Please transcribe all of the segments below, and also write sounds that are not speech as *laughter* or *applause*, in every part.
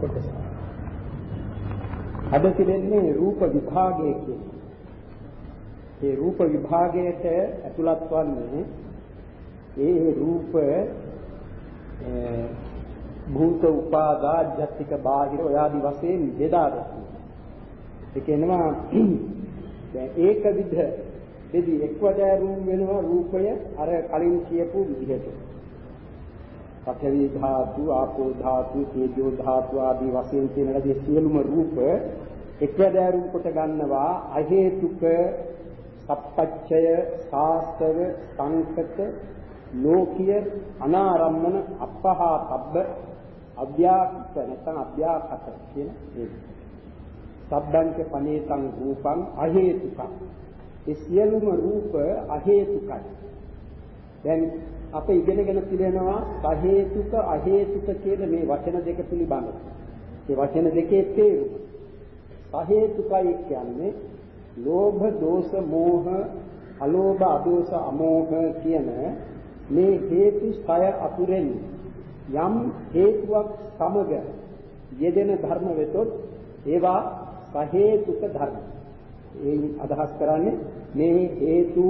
කොටස. අද තිබෙන්නේ රූප විභාගය කියන්නේ. ඒ රූප විභාගයට ඇතුළත් වන්නේ ඒ රූප භූත උපාදා ජත්තික බාහිර ඔයාදි වශයෙන් බෙදා ගන්නවා. ඒ කියනවා *clears throat* දැන් ඒක විද බෙදි එක්වදෑරුම් වෙනවා රූපය අර කලින් කියපු විදිහට. පඨවි ධාතු, ආපෝ ධාතු, තේජෝ ධාතු ආදී වශයෙන් තියෙන ලදී සියලුම රූප එක්වදෑරුම් කොට ගන්නවා. අහේතුක සප්පච්චය සාස්තව සංකත ලෝකීය අනාරම්මන අපහා තබ්බ අභ්‍යාකත නැත්නම් අභ්‍යාකත කියන ඒ සබ්බංච පනේතං රූපං අහේතුක ඒ සියලුම රූප අහේතුකයි දැන් අප ඉගෙනගෙන තිබෙනවා සහේතුක අහේතුක කියන මේ වචන දෙක පිළිබඳව මේ වචන දෙකේ තේරුම සහේතුකයි කියන්නේ ලෝභ දෝෂ මෝහ අලෝභ අදෝෂ අමෝහ කියන මේ හේතු සය අතුරෙන් යම් හේතුවක් සමග යෙදෙන ධර්ම වෙතොත් ඒවා සහේතුක ධර්ම. ඒ අදහස් කරන්නේ මේ හේතු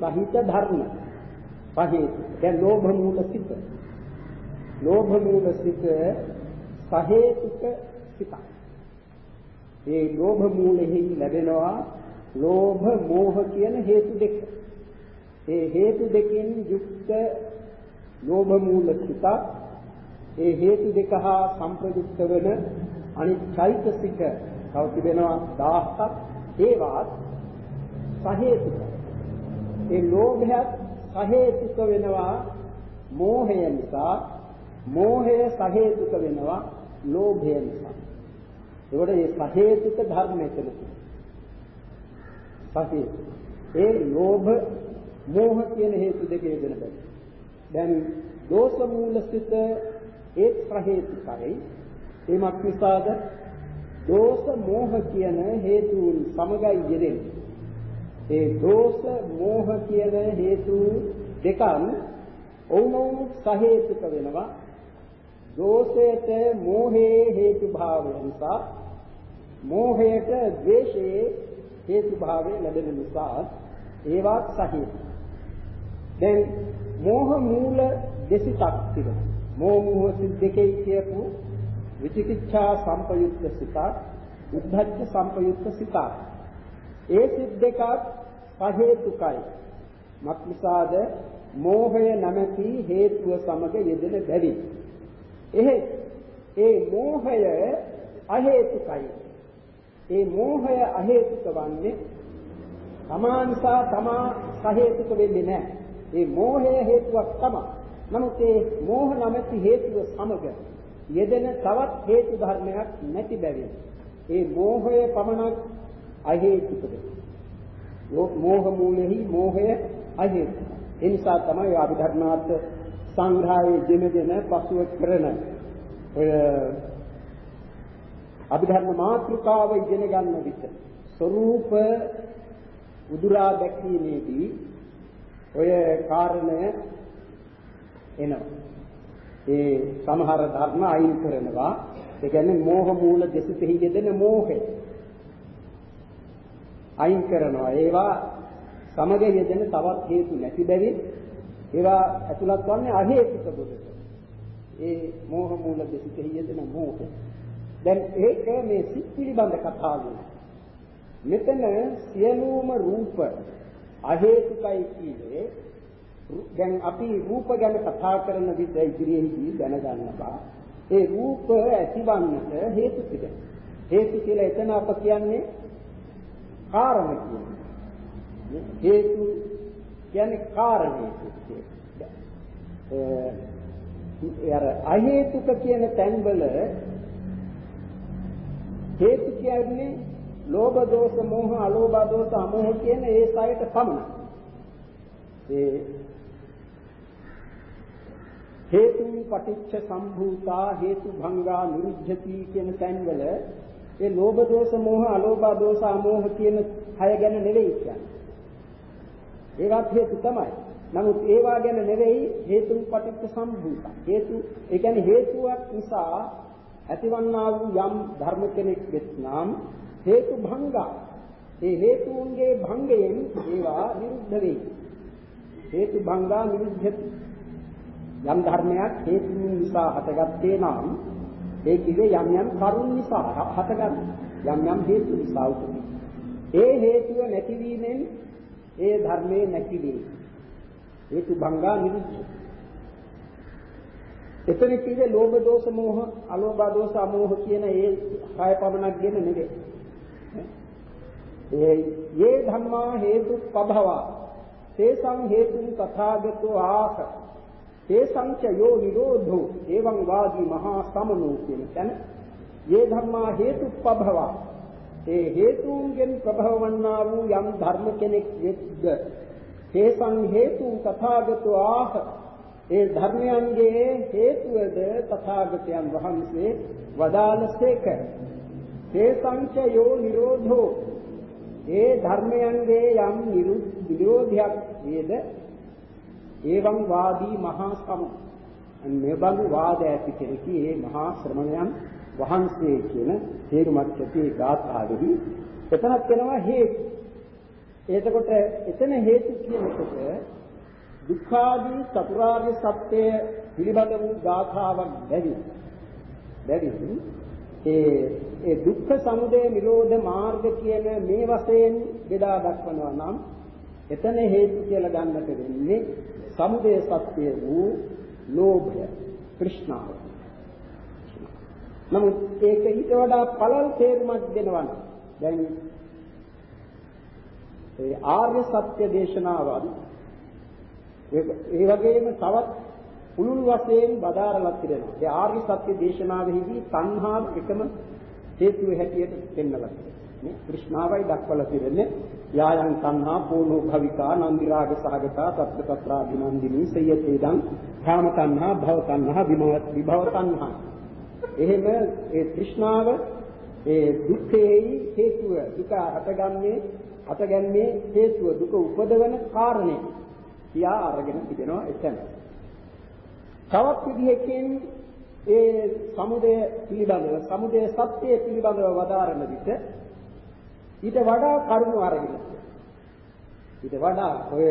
සහිත ධර්ම. සහේතු. දැන් ලෝභ මූල සිත. ලෝභ මූල සිත සහේතුක සිතක්. ඒ ලෝභ මූලෙහි ලැබෙනවා ලෝභ මෝහ කියන හේතු දෙක. ඒ හේතු දෙකෙන් යුක්ත ලෝභ මූල සිතක් ඒ හේතු දෙක හා සංප්‍රයුක්ත වෙන අනිත් චෛතසික තව තිබෙනවා 1000ක් ඒවත් සහේතුක ඒ ලෝභයත් සහේතුක වෙනවා මෝහය නිසා. මෝහය සහේතුක වෙනවා ලෝභය නිසා. ඒකට මේ සහේතුක ධර්ම එතන සහේතුක. ඒ ලෝභ මෝහ කියන හේතු දෙක යෙදෙන බැරි දැන් දෝෂ මූල සිත ඒ ප්‍රහේතුකයි එමත් නිසාද? දෝෂ මෝහ කියන හේතුන් සමගයි යෙදෙන්නේ ඒ දෝෂ මෝහ කියන හේතු දෙකන් ඔවුනොවුන් සහේතුක වෙනවා දෝෂයට මෝහයේ හේතු භාවය නිසා මෝහයට ද්වේෂයේ හේතු භාවය ලැබෙන නිසා ඒවත් සහේතු දැන් මෝහ මූල දෙසිතක් තිබෙනවා මෝහ සිත් දෙකේ කියපු විචිකිච්ඡා සංපයුක්ත සිත, උද්ධච්ච සංපයුක්ත සිත. ඒ සිත් දෙකක් පහේතුකයි. මක්නිසාද මෝහය නැමැති හේතුව සමග යෙදෙන බැරි. එහෙ ඒ මෝහය අහේතුකයි. ඒ මෝහය අහේතුක වන්නේ තමා නිසා තමා සහේතුක වෙන්නේ නැහැ. ඒ මෝහය හේතුවක් තමයි. නමුත් ඒ මෝහ නැමැති හේතුව සමග යෙදෙන තවත් හේතු ධර්මයක් නැති බැවින් ඒ මෝහය පමණක් අහේතුකද මෝහ මූලෙහි මෝහය අහේතු ඒ නිසා තමයි අභිධර්මාර්ථ සංග්‍රහයේ දෙන දෙන පසුව කරන ඔය අභිධර්ම මාත්‍රිකාව ඉගෙන ගන්න විට ස්වરૂප උදුරා දැක්වීමේදී ඔය කාරණය එනවා. ඒ සමහර ධර්ම අයින් කරනවා. ඒ කියන්නේ මෝහ මූල දෙසිතෙහි යෙදෙන මෝහය. අයින් කරනවා. ඒවා සමග යෙදෙන තවත් හේතු නැති බැවින් ඒවා ඇතුළත් වන්නේ අහේතුක බුදුක. ඒ මෝහ මූල දෙසිතෙහි යෙදෙන මෝහය. දැන් ඒක මේ සිත් පිළිබඳ කතාවයි. මෙතන සියලුම රූප අහේතුකයි කියන්නේ දැන් අපි රූප ගැන කතා කරන විට ඉදිරියේදී දැනගන්නවා ඒ රූප ඇතිවන්නට හේතු තිබෙනවා හේතු කියලා එතන අප කියන්නේ කාරණ කියන්නේ. හේතු කියන්නේ කාරණේ ඒ අර අහේතුක කියන තැන්වල හේතු කියන්නේ ලෝභ දෝෂ මෝහ අලෝභ දෝෂ අමෝහ කියන ඒ සයට පමණයි. ඒ හේතු පටිච්ච සම්භූතා හේතු භංගා නිරුද්ධති කියන තැන්වල ඒ ලෝභ දෝෂ මෝහ අලෝභ දෝෂ අමෝහ කියන හය ගැන නෙවෙයි කියන්නේ. ඒවත් හේතු තමයි. නමුත් ඒවා ගැන නෙවෙයි හේතු පටිච්ච සම්භූත. හේතු ඒ කියන්නේ හේතුවක් නිසා ඇතිවන්නා වූ යම් ධර්ම කෙනෙක් වෙත්නම් හේතු භංගා ඒ හේතුන්ගේ භංගයෙන් ඒවා නිරුද්ධ වෙයි හේතු භංගා නිරුද්ධති යම් ධර්මයක් හේතුන් නිසා හටගත්තේ නම් ඒ කිවේ යම් යම් කරුණ නිසා හටගන්න. යම් යම් හේතු නිසා උපදී ඒ හේතුව නැතිවීමෙන් ඒ ධර්මයේ නැති වේ හේතු භංගා නිරුද්ධ. එතන කිව්වේ ලෝභ දෝෂ මෝහ අලෝභ දෝෂ අමෝහ කියන ඒ හය පමණක් ගෙන නෙවේ. ඒ යේ ධම්මා හේතු පභවා. තේසං හේතුන් තථාගතෝ ආස. තේසං ච යෝ නිරෝධෝ එවං වාදී මහා සමනෝ කියන තැන. යේ ධම්මා හේතු පභවා ඒ හේතුන්ගෙන් ප්‍රභව වන්නා වූ යම් ධර්ම කෙනෙක් වෙද්ද තේසං හේතු තථාගතෝ ආහ. ඒ ධර්මයන්ගේ හේතුවද තථාගතයන් වහන්සේ වදාළසේක. තේසං ච යෝ නිරෝධෝ ඒ ධර්මයන්ගේ යම් නිරෝධයක් වේද ඒවං වාදී මහා සම. මේ බඳු වාද ඇති කෙරෙහි මේ මහා ශ්‍රමණයන් වහන්සේ කියන තේරුමක් ඇති ගාථාවෙහි එතනක් වෙනවා හේතු. එතකොට එතන හේතු කියනකොට දුක්ඛාදී චතුරාර්ය සත්‍ය පිළිබඳ වූ ගාථාවක් බැරි. බැරි. ඒ ඒ දුක්ඛ සමුදය නිරෝධ මාර්ග කියන මේ වශයෙන් බෙදා දක්වනවා නම් එතන හේතු කියලා ගන්නට වෙන්නේ සමුදය සත්‍ය වූ ලෝභය තෘෂ්ණාව නමුත් ඒක ඊට වඩා පළල් තේරුමක් දෙනවා දැන් ඒ ආර්ය සත්‍ය දේශනාවන් ඒ වගේම තවත් පුළුල් වශයෙන් බදාරලා තිරෙනවා. ඒ ආර්ය සත්‍ය දේශනාවෙහිදී තණ්හාව එකම හේතුව හැටියට පෙන්වලා මේ કૃષ્ණාවයි දක්වලා තිරෙන්නේ. යායන් තණ්හා පෝනෝ භවිකා නන්දි රාග සහගතා තත්ත්ව තත්‍රා විනන්දිනී සයතේදං කාම තණ්හා භව තණ්හා විභව තණ්හා. එහෙම ඒ තෘෂ්ණාව ඒ දුක්ඛේයි හේතුව දුක හටගන්නේ හටගන්නේ හේතුව දුක උපදවන කාරණේ කියා අරගෙන තිබෙනවා එතන. තවත් විදිහකින් ඒ සමුදය පිළිබඳව සමුදය සත්‍ය පිළිබඳව වදාරන විට ඊට වඩා කරුණු අරගෙන ඊට වඩා ඔය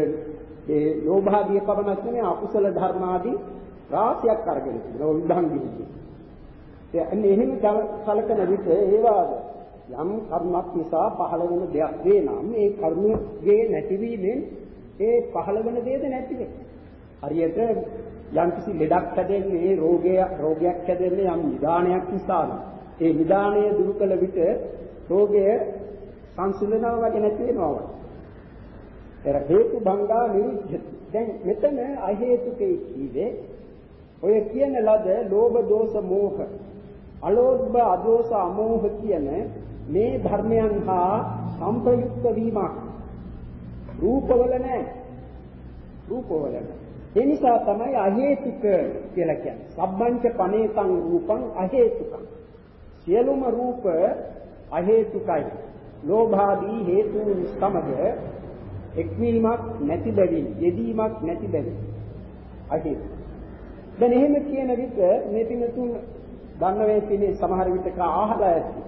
ඒ ලෝභාදී පවණක් නෙමෙයි අකුසල ධර්මාදී රාශියක් අරගෙන තිබෙනවා විභංගිදී. ඒ අන්නේ එහෙම සලකන විට ඒවාද යම් කර්මක් නිසා පහළ වෙන දෙයක් වේ නම් ඒ කර්මයේ නැතිවීමෙන් ඒ පහළ වෙන දෙයද නැති වෙන්නේ. හරියට යම්කිසි ලෙඩක් හැදෙන්නේ රෝගය රෝගයක් හැදෙන්නේ යම් නිදානයක් නිසා නම් ඒ නිදානය දුරු කළ විට රෝගය සංසිඳනවා වගේ නැති වෙනවා. ඒර හේතු භංගා නිරුද්ධ. දැන් මෙතන අ හේතුකේ කීවේ ඔය කියන ලද ලෝභ දෝෂ මෝහ අලෝභ අදෝෂ අමෝහ කියන මේ ධර්මයන් හා සංප්‍රයුක්ත වීමක්. රූපවල නැහැ රූපවල ඒ නිසා තමයි අහේතුක කියලා කියන්නේ. සබ්බංච පනේතං රූපං අහේතුකං. සියලුම රූප අහේතුකයි. ලෝභාදී හේතුන් සමග එක්වීමක් නැති බැවින් යෙදීමක් නැති බැවින්. අහේතු දැන් එහෙම කියන විට මේ පිනතුන් දන්නවේ තියෙන සමහර විටක ආහලා ඇති.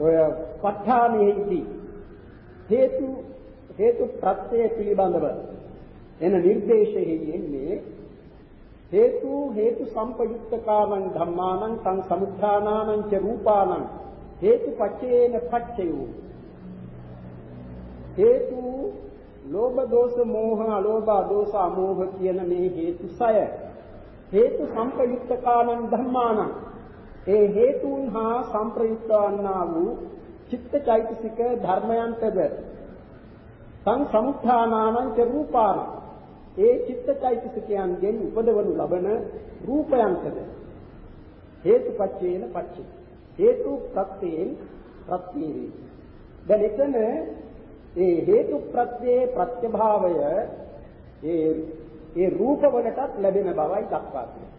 ඔය ප ဋ ාණයෙහිදී හේතු හේතු ප්‍රත්‍ය පිළිබඳව එන නිර්දේශෙහි එන්නේ හේතු හේතු සම්පයුක්තකාමං ධම්මානං සං සමුත්ථානානං ච රූපානං හේතු පච්චේන පච්චයෝ. හේතු ලෝභ දෝෂ මෝහ අලෝභ දෝෂ අමෝහ කියන මේ හේතු සය. හේතු සම්පයුක්තකාමං ධම්මානං. ඒ හේතුන් හා සංප්‍රයුක්ත වන්නා වූ චිත්තචෛතසික ධර්මයන්ටද සං සමුත්ථානානං ච රූපාන. ඒ චිත්තචෛතසිකයන්ගෙන් උපදවනු ලබන රූපයන්ටද? හේතුපච්චේන පච්චේ හේතු ප්‍රත්‍යයෙන් ප්‍රත්‍යේ දැන් එතන ඒ හේතු ප්‍රත්‍යේ ප්‍රත්‍යභාවය ඒ ඒ රූප වලටත් ලැබෙන බවයි දක්වා තියෙන්නේ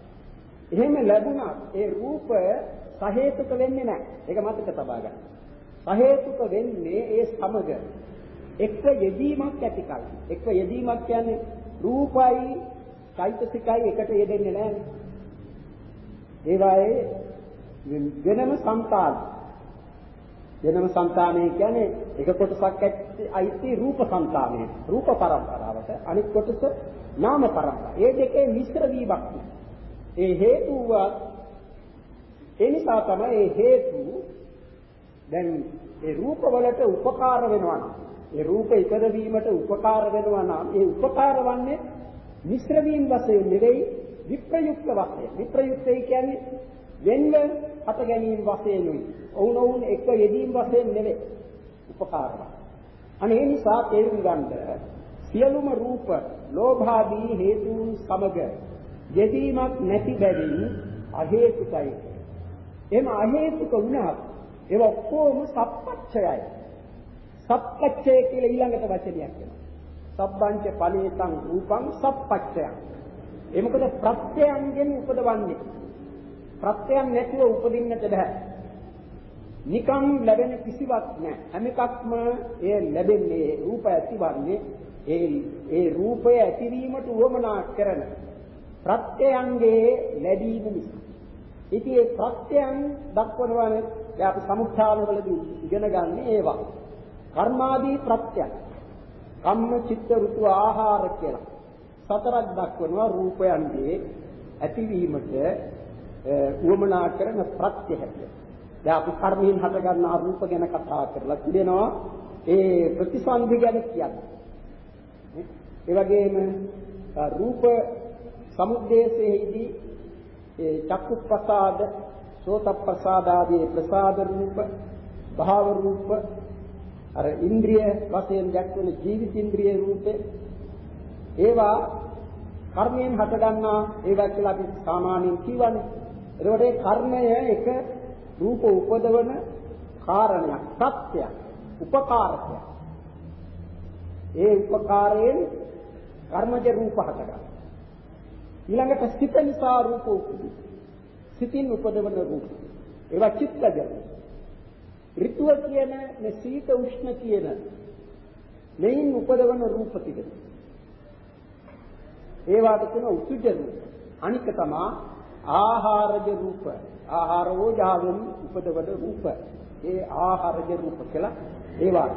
එහෙම ලැබුණත් ඒ රූප සහේතුක වෙන්නේ නැහැ. ඒක මතක තබා ගන්න. සහේතුක වෙන්නේ ඒ සමග එක්ව යෙදීමක් ඇති කල. එක්ව යෙදීමක් කියන්නේ රූපයි, චෛතසිකයි එකට යෙදෙන්නේ නැහැ. ඒවායේ වෙනම సంతාන වෙනම సంతානය කියන්නේ එක කොටසක් ඇයිති රූප సంతානය රූප පරම්පරාවට අනිත් කොටස නාම පරම්පරාව. මේ දෙකේ මිශ්‍ර වීමක්. ඒ හේතුව ඒ නිසා තමයි ඒ හේතු දැන් ඒ රූප වලට උපකාර වෙනවා නම් ඒ රූප ඉපද වීමට උපකාර වෙනවා නම් ඒ උපකාර වන්නේ මිශ්‍ර වීම වශයෙන් නෙවෙයි විප්‍රයුක්ත වශයෙන් විප්‍රයුක්තයි කියන්නේ වෙන්න හට ගැනීම වශයෙන් උයි. ඔවුනොවුන් එක යෙදීම් වශයෙන් නෙවෙයි. උපකාරව. අනේ ඒ නිසා තේරුම් ගන්න සියලුම රූප ලෝභාදී හේතුන් සමග යෙදීමක් නැති බැවින් අහේතුකයි. එම අහේතුක වුණත් ඒව ඔක්කොම සප්පච්චයයි. සප්පච්චය කියලා ඊළඟට වචනයක් එනවා. සබ්බංච ඵලේතං රූපං සප්පච්චයං. ඒ මොකද ප්‍රත්‍යයන්ගෙන් උපදවන්නේ. ප්‍රත්‍යයන් නැතුව උපදින්නට බෑ. නිකම් ලැබෙන කිසිවක් නැහැ. හැම එකක්ම ඒ ලැබෙන්නේ රූප ඇතිවන්නේ ඒ ඒ රූපය ඇතිවීමට උවමනා කරන ප්‍රත්‍යයන්ගේ ලැබීම නිසා. ඉතින් ඒ ප්‍රත්‍යයන් දක්වනවානේ දැන් අපි සමුත්ථානවලදී ඉගෙන ගන්න ඒවා. කර්මාදී ප්‍රත්‍යයන්. කම්ම චිත්ත ඍතු ආහාර කියලා. සතරක් දක්වනවා රූපයන්ගේ ඇතිවීමට උවමනා කරන ප්‍රත්‍ය හැටියට. දැන් අපි කර්මයෙන් හට ගන්නා රූප ගැන කතා කරලා තිබෙනවා. ඒ ප්‍රතිසන්දි ගැන කියන්නේ. ඒ වගේම රූප සමුද්දේශයේදී ඒ චක්කුප්‍රසාද, සෝතප්‍රසාද ආදී ප්‍රසාද රූප, භාව රූප, අර ඉන්ද්‍රිය වශයෙන් දැක්වෙන ජීවිත ඉන්ද්‍රිය රූපේ ඒවා කර්මයෙන් හටගන්නා ඒවා කියලා අපි සාමාන්‍යයෙන් කියවනේ. ඒකට ඒ කර්මය එක රූප උපදවන කාරණයක්, සත්‍යයක්, උපකාරකයක්. ඒ උපකාරයෙන් කර්මජ රූප හටගන්නවා. ඊළඟට සිත නිසා රූප උපදී. සිතින් උපදවන රූප. ඒවා චිත්තජ. ඍතුව කියන මේ සීත උෂ්ණ කියන මෙයින් උපදවන රූප තිබෙනවා. ඒවාට කියන උසුජ රූප. අනික තමයි ආහාරජ රූප. ආහාරෝ ජාවෙන් උපදවන රූප. ඒ ආහාරජ රූප කියලා ඒවා.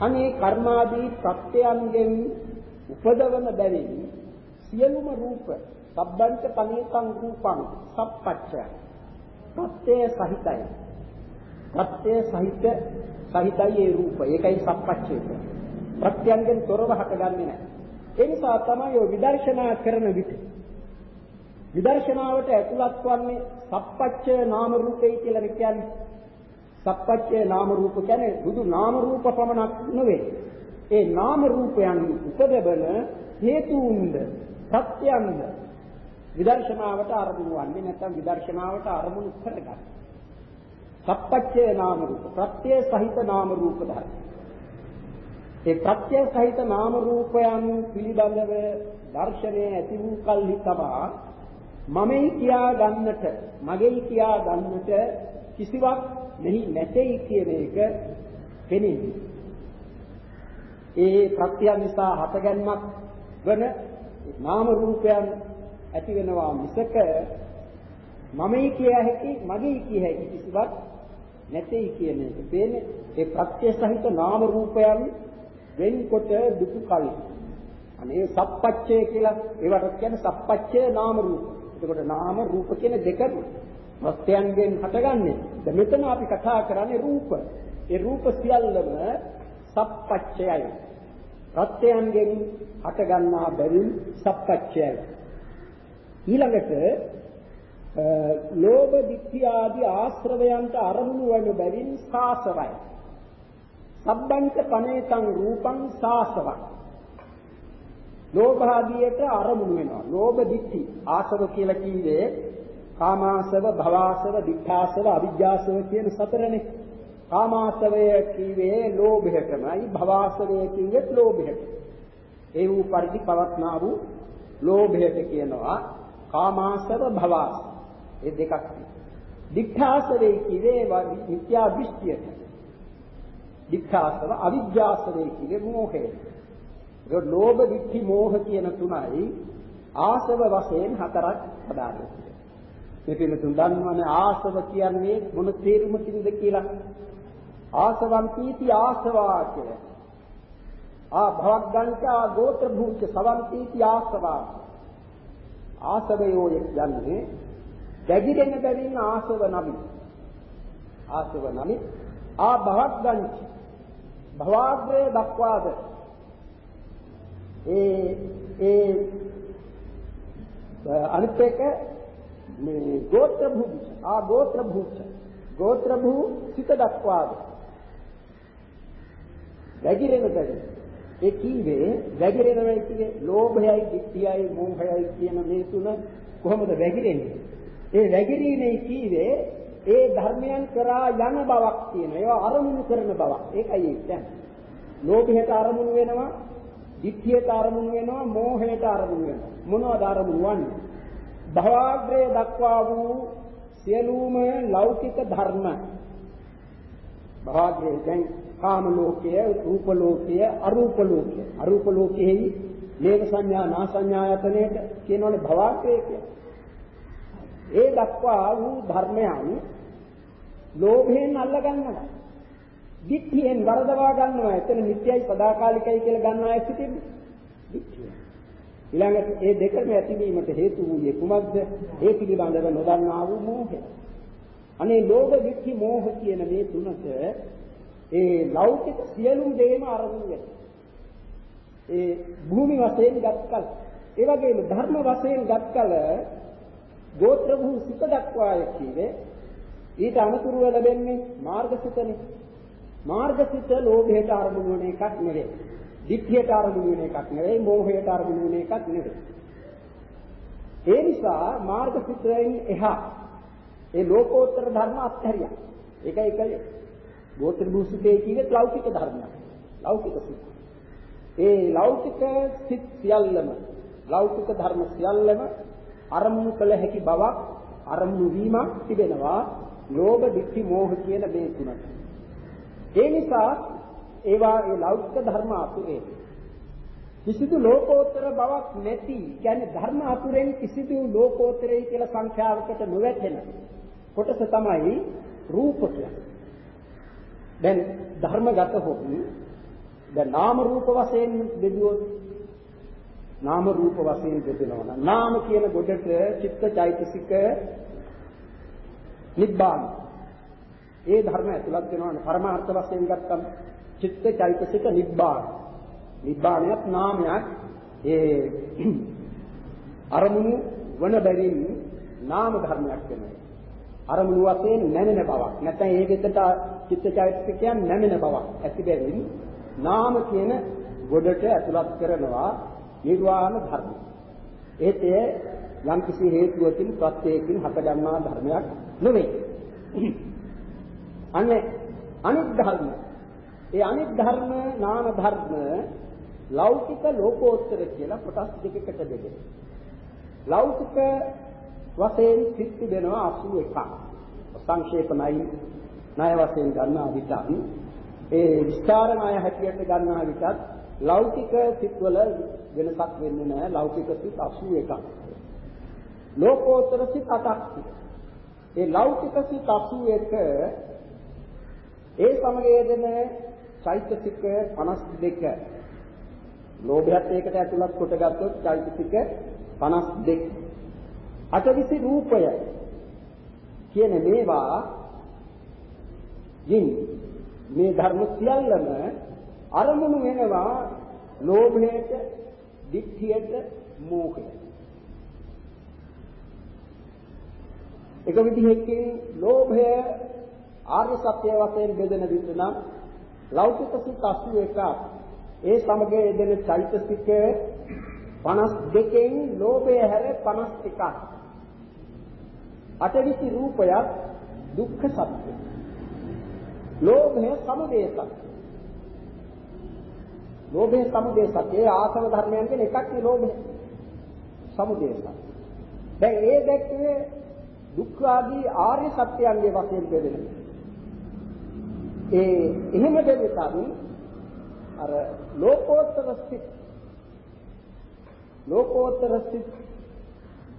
අනේ කර්මාදී ප්‍රත්‍යයන්ගෙන් උපදවන බැවින් සියලුම රූප සබ්බංච පනේතං රූපං සප්පච්චය ප්‍රත්‍යය සහිතයි ප්‍රත්‍යය සහිත සහිතයි ඒ රූප ඒකයි සප්පච්චය ප්‍රත්‍යයන්ගෙන් තොරව හටගන්නේ නැහැ ඒ නිසා තමයි ඔය විදර්ශනා කරන විට විදර්ශනාවට ඇතුළත් වන්නේ සප්පච්චය නාම රූපේ කියලා කියන්නේ සප්පච්චය නාම රූප කියන්නේ බුදු නාම රූප පමණක් නෙවෙයි ඒ නාම රූපයන් උපදවන හේතුන්ද සත්‍යයන්ද විදර්ශනාවට අරමුණු වන්නේ නැත්නම් විදර්ශනාවට අරමුණු කරගන්න. සප්පච්චේ නාම රූප ප්‍රත්‍ය සහිත නාම රූප ධර්ම. ඒ ප්‍රත්‍ය සහිත නාම රූපයන් පිළිබඳව දර්ශනය ඇති වූ කල්හි තමා මමයි කියා ගන්නට මගේයි කියා ගන්නට කිසිවක් මෙහි නැtei කියන එක පෙනෙන්නේ. ඒ ප්‍රත්‍යයන් නිසා හටගන්මක් වන නාම රූපයන් ඇති වෙනවා මිසක මමයි කිය හැකි මගේයි කිය හැකි කිසිවක් නැtei කියන එක. පේන්නේ ඒ ප්‍රත්‍ය සහිත නාම රූපයන් වෙන්කොට දුතු කලයි. අනේ සප්පච්චය කියලා ඒවට කියන්නේ සප්පච්චය නාම රූප. එතකොට නාම රූප කියන දෙකම ප්‍රත්‍යයන්ගෙන් හටගන්නේ. දැන් මෙතන අපි කතා කරන්නේ රූප. ඒ රූප සියල්ලම සප්පච්චයයි. ප්‍රත්‍යයන්ගෙන් හට ගන්නා බැවින් සප්පච්චයයි. ඊළඟට ලෝභ දික්ඛ ආදී ආශ්‍රවයන්ට අරමුණු වන බැවින් සාසවයි. සබ්බංච පනේතං රූපං සාසවයි. ලෝභාදියට අරමුණු වෙනවා. ලෝභ දික්ඛි ආසව කියලා කිව්වේ කාමාසව, භවාසව, දික්ඛාසව, අවිජ්ජාසව කියන සතරනේ. කාමාසවය කිව්වේ ලෝභයටමයි, භවාසවය කිව්වෙත් ලෝභයට. ඒ වූ පරිදි පවත්නා වූ ලෝභයට කියනවා කාමාසව භවාස. ඒ දෙකක් තියෙනවා. දික්ඛාසවේ කිවේ මිත්‍යා දෘෂ්ටියට. දික්ඛාසව අවිජ්ජාසවේ කිවේ මෝහය. ඒ ලෝභ දික්ඛි මෝහ කියන තුනයි ආසව වශයෙන් හතරක් හදාගන්නේ. මේ පිළිතුන් දන්නවනේ ආසව කියන්නේ මොන තේරුමකින්ද කියලා. ආසවම් පීති ආසවා කියලා. ආ භවග්ගංචා ගෝත්‍ර භූත සවම් පීති ආසවා. ආසවයෝ යන්නේ දැගිරෙන බැවින් ආසව නමි. ආසව නමි ආ භවග්ගංච භවාග්‍රය දක්වාද ඒ ඒ අනිත් එක මේ ගෝත්‍ර භූ ආ ගෝත්‍ර භූ ගෝත්‍ර භූ සිත දක්වාද වැగిරෙන බැරි ඒ කීවේ වැగిරෙනවා කියන්නේ ලෝභයයි, ditthiyයි, මෝහයයි කියන මේ තුන කොහොමද වැగిරෙන්නේ? ඒ වැగిරීමේ කීවේ ඒ ධර්මයන් කරා යන බවක් තියෙන. ඒවා අරමුණු කරන බවක්. ඒකයි ඒ කියන්නේ. ලෝභයට අරමුණු වෙනවා, ditthiyට අරමුණු වෙනවා මෝහයට අරමුණු වෙනවා මොනවද අරමුණු වන්නේ? භවග්‍රය දක්වා වූ සියලුම ලෞකික ධර්ම. භවග්‍රය දැන් කාම ලෝකය රූප ලෝකය අරූප ලෝකය. අරූප ලෝකෙහි නේව සංඥා නා සංඥායතනෙට කියනවනේ භවග්‍රය කියලා. ඒ දක්වා වූ ධර්මයන් ලෝභයෙන් අල්ල ගන්නවා දිට්ඨියෙන් වරදවා ගන්නවා එතන නිත්‍යයි සදාකාලිකයි කියලා ගන්නවා ඇස් සිටින්නේ දිට්ඨිය ඊළඟට ඒ දෙකම ඇතිවීමට හේතු වූයේ කුමක්ද? ඒ පිළිබඳව නොදන්නා වූ මෝහය. අනේ ලෝභ දික්ඛි මෝහ කියන මේ තුනට ඒ ලෞකික සියලුම දේම අරමුණු වෙනවා. ඒ භූමි වශයෙන් ගත්කල් ඒ වගේම ධර්ම වශයෙන් ගත්කල ගෝත්‍ර භූ සිත දක්වාය කීවේ ඊට අනුතුරුව ලැබෙන්නේ මාර්ගසිතනේ. මාර්ගසිත ලෝභයට අරමුණු වෙන එකක් නෙවෙයි. දිට්ඨියට අරමුණු වෙන එකක් නෙවෙයි මෝහයට අරමුණු වෙන එකක් නෙවෙයි. ඒ නිසා මාර්ග සිත්‍රයෙන් එහා ඒ ලෝකෝත්තර ධර්ම අත්හැරියා. ඒකයි කලේ. ගෝත්‍ර භූසිතේ කියන්නේ ලෞකික ධර්මයක්. ලෞකික සිත්. ඒ ලෞකික සිත් සියල්ලම ලෞකික ධර්ම සියල්ලම අරමුණු කළ හැකි බවක් අරමුණු වීමක් තිබෙනවා. ලෝභ, ditthi, මෝහ කියන මේ තුනට. ඒ නිසා ඒවා ඒ ලෞකික ධර්ම අතුරේ කිසිදු ලෝකෝත්තර බවක් නැති කියන්නේ ධර්ම අතුරෙන් කිසිදු ලෝකෝත්තරයි කියලා සංඛ්‍යාවකට නොවැටෙන කොටස තමයි රූප කියන්නේ. දැන් ධර්මගත හොත් දැන් නාම රූප වශයෙන් බෙදුවොත් නාම රූප වශයෙන් බෙදෙනවා නම් නාම කියන ගොඩට චිත්ත චෛතසික නිබ්බාන ඒ ධර්ම ඇතුළත් වෙනවනේ පරමාර්ථ වශයෙන් ගත්තම චිත්ත චෛතසික නිබ්බාන. නිබ්බානයත් නාමයක් ඒ *clears throat* අරමුණු වන බැවින් නාම ධර්මයක් වෙනවා. අරමුණු වශයෙන් නැමෙන බවක්. නැත්නම් ඒකෙකට චිත්ත චෛතසිකයන් නැමෙන බවක්. ඇති බැවින් නාම කියන ගොඩට ඇතුළත් කරනවා නිර්වාණ ධර්ම. ඒත් යම් කිසි හේතුවකින් ප්‍රත්‍යයකින් හටගන්නා ධර්මයක් නෙවෙයි. *clears throat* අනේ අනිත් ධර්ම ඒ අනිත් ධර්ම නාම ධර්ම ලෞකික ලෝකෝත්තර කියලා කොටස් දෙකකට බෙදෙනවා. ලෞකික වශයෙන් සිත් දෙනවා 81ක්. සංක්ෂේපණයි ණය වශයෙන් ගන්නා විටත් ඒ විස්තර ණය හැටියට ගන්නා විටත් ලෞකික සිත්වල වෙනසක් වෙන්නේ නැහැ. ලෞකික සිත් 81ක්. ලෝකෝත්තර සිත් 8ක්. ඒ ලෞකික සිත් 81 ඒ සමග යෙදෙන චෛතසික 52 ලෝභයත් ඒකට ඇතුළත් කොට ගත්තොත් චෛතසික 52 අටවිසි රූපය කියන මේවා යින් මේ ධර්ම සියල්ලම අරමුණු වෙනවා ලෝභයට, ditthියට, මෝහයට. එක විදිහකින් ලෝභය ආර්ය සත්‍ය වශයෙන් බෙදෙන විට නම් ලෞකික සිත් 81ක් ඒ සමග යෙදෙන චෛතසික 52කින් ලෝභය හැර 51ක් අටවිසි රූපයක් දුක්ඛ සත්‍ය ලෝභය සමුදය සත්‍ය ලෝභය සමුදය සත්‍ය ඒ ආසව ධර්මයන්ගෙන් එකක් නේ ලෝභය. සමුදය සත්‍ය දැන් ඒ දැක්කේ දුක්ඛ ආදී ආර්ය සත්‍යයන්ගේ වශයෙන් බෙදෙනවා ඒ එහෙම දෙවිතත් අර ලෝකෝත්තර සිත් ලෝකෝත්තර සිත්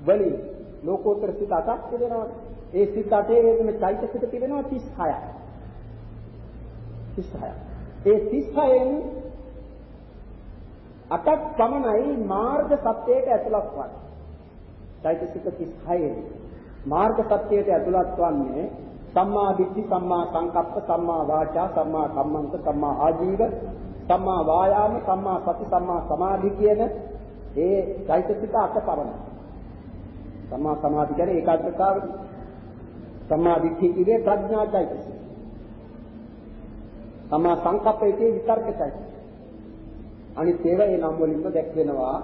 වලින් ලෝකෝත්තර සිත අටක් තිබෙනවා. ඒ සිත අටේ වෙන චෛතසික තිබෙනවා 36ක්. 36ක්. ඒ 36න් අටක් පමණයි මාර්ග සත්‍යයට ඇතුළත් වන්නේ. චෛතසික 36 මාර්ග සත්‍යයට ඇතුළත් වන්නේ සම්මා දිට්ඨි සම්මා සංකප්ප සම්මා වාචා සම්මා කම්මන්ත සම්මා ආජීව සම්මා වායාම සම්මා සති සම්මා සමාධි කියන ඒ චෛතසික අට පමණයි. සම්මා සමාධි කියන්නේ ඒකාග්‍රතාවය. සම්මා දිට්ඨි කියන්නේ ප්‍රඥා චෛතසික. සම්මා සංකප්පයේ විතර්ක චෛතසික. අනිත් ඒවා ඒ නම් වලින්ම දැක්වෙනවා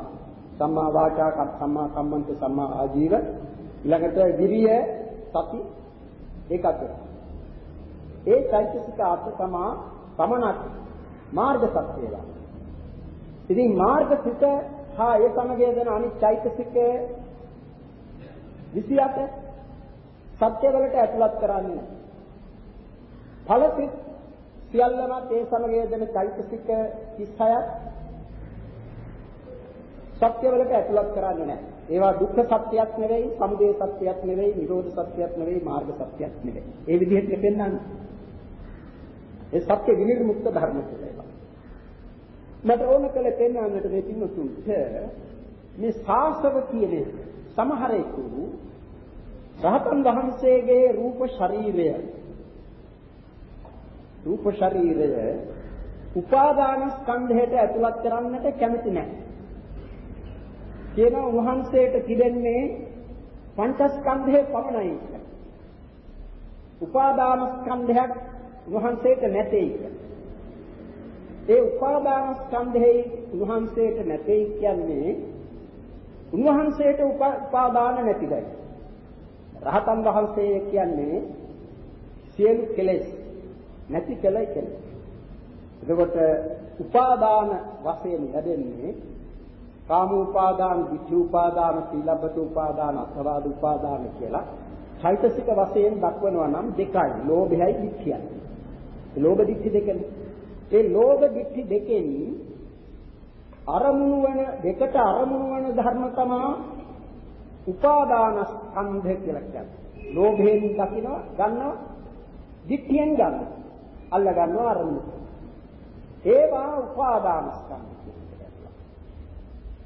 සම්මා වාචා සම්මා කම්මන්ත සම්මා ආජීව ඊළඟට විරිය සති ඒකත් ඒ චෛතසික අර්ථ තමා පමණක් මාර්ග සත්‍යය. ඉතින් මාර්ග සිත හා ඒ සමගය දෙන අනිත් චෛතසික 28 සත්‍යවලට ඇතුළත් කරන්නේ නැහැ. ඵලසිත සියල්ලමත් ඒ සමගය දෙන චෛතසික 36ක් සත්‍යවලට ඇතුළත් කරන්නේ නැහැ. ඒවා දුක්ඛ සත්‍යයක් නෙවෙයි, සමුදය සත්‍යයක් නෙවෙයි, නිරෝධ සත්‍යයක් නෙවෙයි, මාර්ග සත්‍යයක් නෙවෙයි. ඒ විදිහට පෙන්වන්නේ. ඒ සත්‍ය විනිර්මුක්ත ධර්ම කියලා. මට ඕන කළ පෙන්වන්නට මේ පින්නතුන්ට මේ සාසව කියන්නේ සමහරෙකු රහතන් වහන්සේගේ රූප ශරීරය රූප ශරීරය උපාදාන ස්කන්ධයට ඇතුළත් කරන්නට කැමති නැහැ. කියනවා උන්වහන්සේට තිබෙන්නේ පංචස්කන්ධය පමණයි කියලා. උපාදාන ස්කන්ධයක් උන්වහන්සේට නැtei ඒ උපාදාන ස්කන්ධෙහි උන්වහන්සේට නැtei කියන්නේ උන්වහන්සේට උපාදාන නැතිදයි. රහතන් වහන්සේ කියන්නේ සියලු කෙලෙස් නැති කළ කෙනෙක්. එතකොට උපාදාන වශයෙන් ලැබෙන්නේ කාම උපාදාන, ditthi උපාදාන, සීලබ්බත උපාදාන, අත්වාද උපාදාන කියලා චෛතසික වශයෙන් දක්වනවා නම් දෙකයි. ලෝභයයි ditthiyයි. ලෝභ ditthi දෙකනේ. ඒ ලෝභ ditthi දෙකෙන් අරමුණු වන දෙකට අරමුණු වන ධර්ම තමයි උපාදාන ස්කන්ධ කියලා කියන්නේ. ලෝභයෙන් දකිනවා, ගන්නවා, ditthියෙන් ගන්නවා. අල්ල ගන්නවා අරමුණු. ඒවා උපාදාන ස්කන්ධ.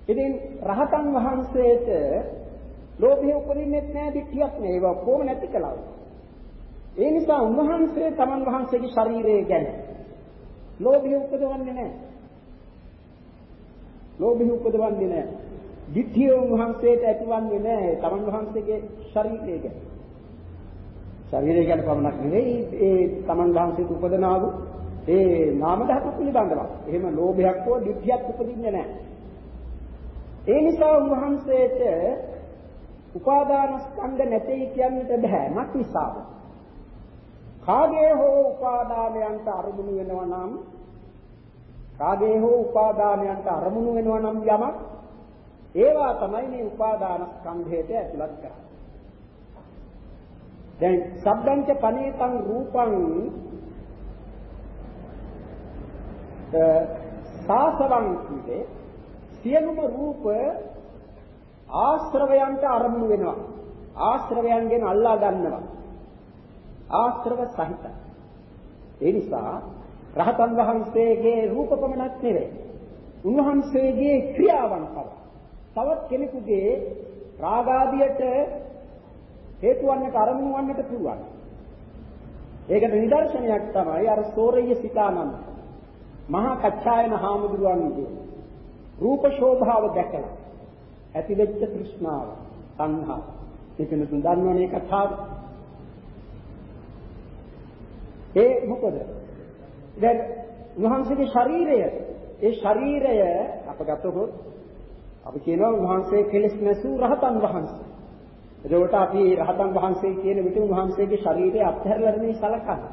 ඉතින් රහතන් වහන්සේට ලෝභය උපදින්නෙත් නැහැ, ditthියක් නැහැ. ඒවා කොහොම නැති කළා. ඒ නිසා උන්වහන්සේ තමන් වහන්සේගේ ශරීරය ගැන ලෝභය උපදවන්නේ නැහැ. ලෝභය උපදවන්නේ නැහැ. ditthිය උන්වහන්සේට ඇතිවන්නේ නැහැ තමන් වහන්සේගේ ශරීරය ගැන. ශරීරය ගැන පමණක් නෙවෙයි ඒ තමන් වහන්සේට උපදනා වූ ඒ නාම ධර්ම පිළිබඳව. එහෙම ලෝභයක් හෝ ditthියක් උපදින්නේ නැහැ. ඒ නිසා උන්වහන්සේට උපාදාන ස්කන්ධ නැtei කියන්නට බෑ. මක් නිසාද? කාගේ හෝ උපාදානයන්ට අරමුණු වෙනවා නම් කාගේ හෝ උපාදානයන්ට අරමුණු වෙනවා නම් යමක් ඒවා තමයි මේ උපාදාන ස්කන්ධයට ඇතුළත් කරන්නේ. දැන් සබ්බංච පනේතං රූපං සාසවං කියේ සියලුම රූප ආශ්‍රවයන්ට අරමුණු වෙනවා. ආශ්‍රවයන්ගෙන් අල්ලා ගන්නවා. ආශ්‍රව සහිතයි. ඒ නිසා රහතන් වහන්සේගේ රූප පමණක් නෙවෙයි. උන්වහන්සේගේ ක්‍රියාවන් පව. තවත් කෙනෙකුගේ රාගාදියට හේතු වන්නට අරමුණු වන්නට පුළුවන්. ඒකට නිදර්ශනයක් තමයි අර සෝරయ్య සිතානන්ද මහා කච්චායන හාමුදුරුවන්ගේ රූප ශෝභාව දැකලා ඇති වෙච්ච තෘෂ්ණාව සංහා ඒක නුදුන් දන්නවනේ කතාව. ඒ මොකද? දැන් වහන්සේගේ ශරීරය ඒ ශරීරය අප ගත්තොත් අපි කියනවා වහන්සේ කෙලස් නැසූ රහතන් වහන්සේ. එතකොට අපි රහතන් වහන්සේ කියන විට වහන්සේගේ ශරීරය අත්හැරලා නෙමෙයි සලකන්නේ.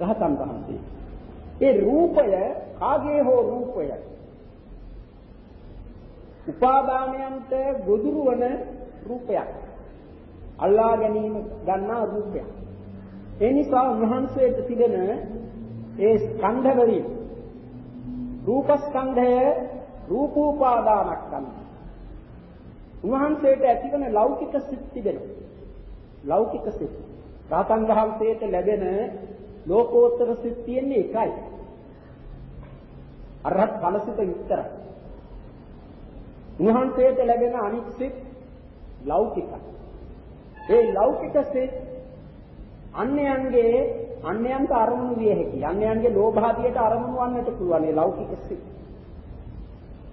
රහතන් වහන්සේ. ඒ රූපය කාගේ හෝ රූපයයි උපාදානයන්ට ගොදුරු වන රූපයක්. අල්ලා ගැනීම ගන්නා රූපයක්. ඒ නිසා උන්වහන්සේට තිබෙන ඒ ස්කන්ධ වලින් රූපස්කන්ධය රූපෝපාදානස්කන්ධ. උන්වහන්සේට ඇතිවන ලෞකික සිත් තිබෙනවා. ලෞකික සිත්. රාතන් වහන්සේට ලැබෙන ලෝකෝත්තර සිත් තියෙන්නේ එකයි. අරහත් ඵලසිත විතරයි. උන්වහන්සේට ලැබෙන අනිත් සිත් ලෞකිකයි. ඒ ලෞකික සිත් අන්‍යයන්ගේ අන්‍යයන්ට අරමුණු විය හැකි. අන්‍යයන්ගේ ලෝභාදියට අරමුණු වන්නට පුළුවන් ඒ ලෞකික සිත්.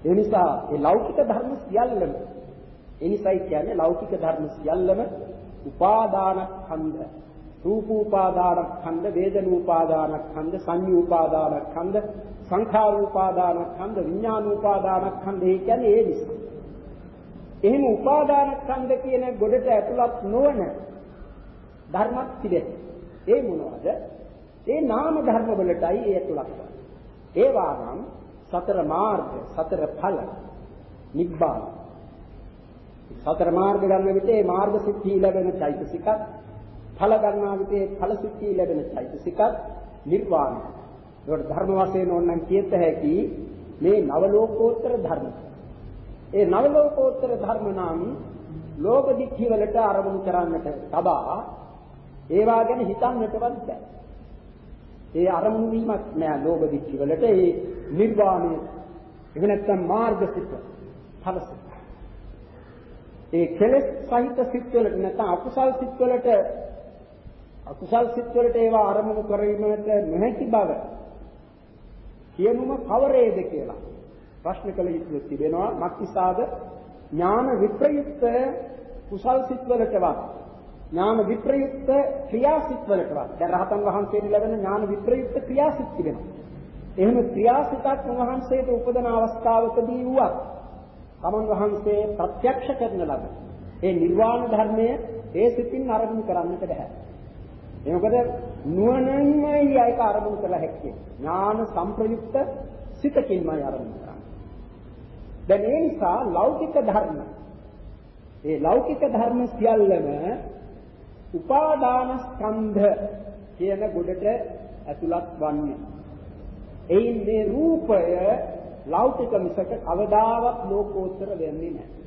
ඒ නිසා ඒ ලෞකික ධර්ම සියල්ලම ඒ නිසායි කියන්නේ ලෞකික ධර්ම සියල්ලම උපාදානස්කන්ධ රූපෝපාදානස්කන්ධ වේදනෝපාදානස්කන්ධ සංයෝපාදානස්කන්ධ සංඛාරෝපාදානස්කන්ධ විඥානෝපාදානස්කන්ධ කියන්නේ ඒ නිසා. එහෙම උපාදානස්කන්ධ කියන ගොඩට ඇතුළත් නොවන ධර්මත් තිබෙනවා. ඒ මොනවද? ඒ නාම ධර්ම වලටයි ඒ ඇතුළත් වෙන්නේ. ඒවා නම් සතර මාර්ග, සතර ඵල, නිබ්බාන. සතර මාර්ග ගන්න විට ඒ මාර්ග සිද්ධි ලැබෙන චෛතසිකත්, ඵල ගන්නා විට ඒ ඵල සිද්ධි ලැබෙන චෛතසිකත් නිර්වාණය. ඒකට ධර්ම වශයෙන් ඕනනම් කියත හැකි මේ නව ලෝකෝත්තර ධර්ම. ඒ නව ලෝකෝත්තර ධර්ම නම් ලෝක දික්ඛි වලට අරමුණු කරන්නට තබා ඒවා ගැන හිතන්නටවත් බෑ. ඒ අරමුණු වීමක් නෑ ලෝභ දික්ඛි වලට ඒ නිර්වාණය එහෙම නැත්නම් මාර්ගසිත ඵලසිත. ඒ කෙලෙස් සහිත සිත් වලට නැත්නම් අකුසල් සිත් වලට අකුසල් සිත් වලට ඒවා අරමුණු කිරීමට නොහැකි බව කියනුම කවරේද කියලා ප්‍රශ්න කළ යුතු තිබෙනවා. මක්නිසාද ඥාන විප්‍රයුක්ත කුසල් සිත් වලටවත් ඥාන විප්‍රයුක්ත ක්‍රියාසිත වලටවත්. දැන් රහතන් වහන්සේට ලැබෙන ඥාන විප්‍රයුක්ත ක්‍රියාසිත තිබෙනවා. එහෙම ක්‍රියාසිතක් උන්වහන්සේට උපදන අවස්ථාවකදී වුවත් තමන් වහන්සේ ප්‍රත්‍යක්ෂ කරන ලද ඒ නිර්වාණ ධර්මය ඒ සිතින් අරමුණු කරන්නට බෑ. ඒ මොකද නුවණින්මයි ඒක අරමුණු කළ හැක්කේ. ඥාන සංප්‍රයුක්ත සිතකින්මයි අරමුණු කරන්නේ. දැන් ඒ නිසා ලෞකික ධර්ම ඒ ලෞකික ධර්ම සියල්ලම උපාදාන ස්කන්ධ කියන ගොඩට ඇතුළත් වන්නේ. එයින් මේ රූපය ලෞකික මිසක කවදාවත් ලෝකෝත්තර වෙන්නේ නැහැ.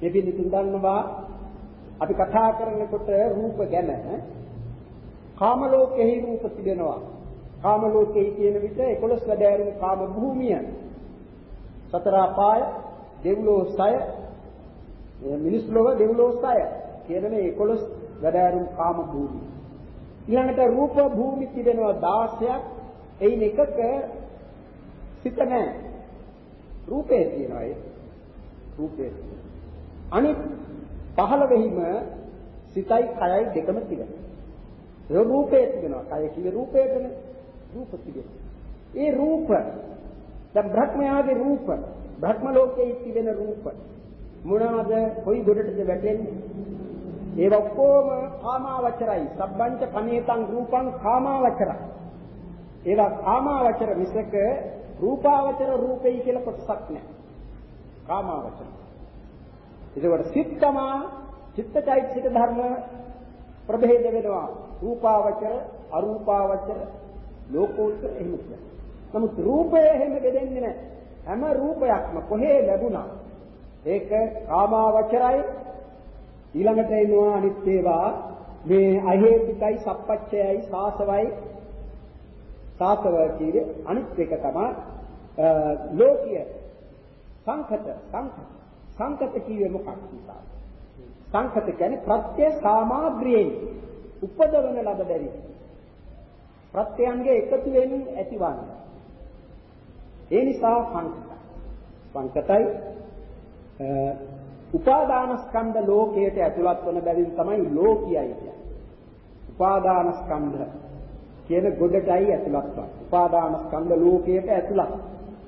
මේ පිළිතුරු දන්නවා අපි කතා කරනකොට රූප ගැන කාම ලෝකෙහි රූප තිබෙනවා. කාම ලෝකෙහි කියන විට 11 වැඩෑරුම් කාම භූමිය. සතර අපාය, දෙව්ලෝ සය, මිනිස් ලෝක දෙව්ලෝ සය කියන මේ 11 වැඩෑරුම් කාම භූමිය. ඊළඟට රූප භූමි තිබෙනවා 16ක්. එයින් එකක සිත නැහැ. රූපේ තියෙනවා ඒ. රූපේ. අනිත් 15 වෙහිම සිතයි කයයි දෙකම තිබෙනවා. ඒ රූපේ තිබෙනවා. කය කියේ රූපේටනේ. රූප තිබෙනවා. ඒ රූප දැන් බ්‍රහ්මයාගේ රූප බ්‍රහ්ම ලෝකයේ තිබෙන රූප මොනවාද කොයි ගොඩටද වැටෙන්නේ? ඒ ඔක්කොම කාමාවචරයි. සබ්බංච පනේතං රූපං කාමාවචරයි. ඒවා කාමාවචර මිසක රූපාවචර රූපේ කියලා කොටසක් නැහැ. කාමාවචර. ඒකට සිත්තමා චිත්තචෛතසික ධර්ම ප්‍රභේද වෙනවා. රූපාවචර, අරූපාවචර, ලෝකෝත්තර එහෙම කියලා. නමුත් රූපය එහෙම බෙදෙන්නේ නැහැ. හැම රූපයක්ම කොහේ ලැබුණා ඒක කාමාවචරයි. ඊළඟට එනවා අනිත් ඒවා. මේ අහේතුකයි සප්පච්චයයි සාසවයි. සාසව කීවේ අනිත් එක තමයි ලෝකීය සංකත සංකත. සංකත කීවේ මොකක්ද? සංකත කියන්නේ ප්‍රත්‍ය සාමාග්‍රියෙන්. උපදවන ලද බැරි ප්‍රත්‍යයන්ගේ එකතුවෙන් ඇතිවන්නේ ඒ නිසා සංකතයි සංකතයි උපාදානස්කන්ධ ලෝකයට ඇතුළත් වන බැවින් තමයි ලෝකියයි කියන්නේ. උපාදානස්කන්ධ කියන ගොඩටයි ඇතුළත් වන්නේ. උපාදාන ස්කන්ධ ලෝකයට ඇතුළත්.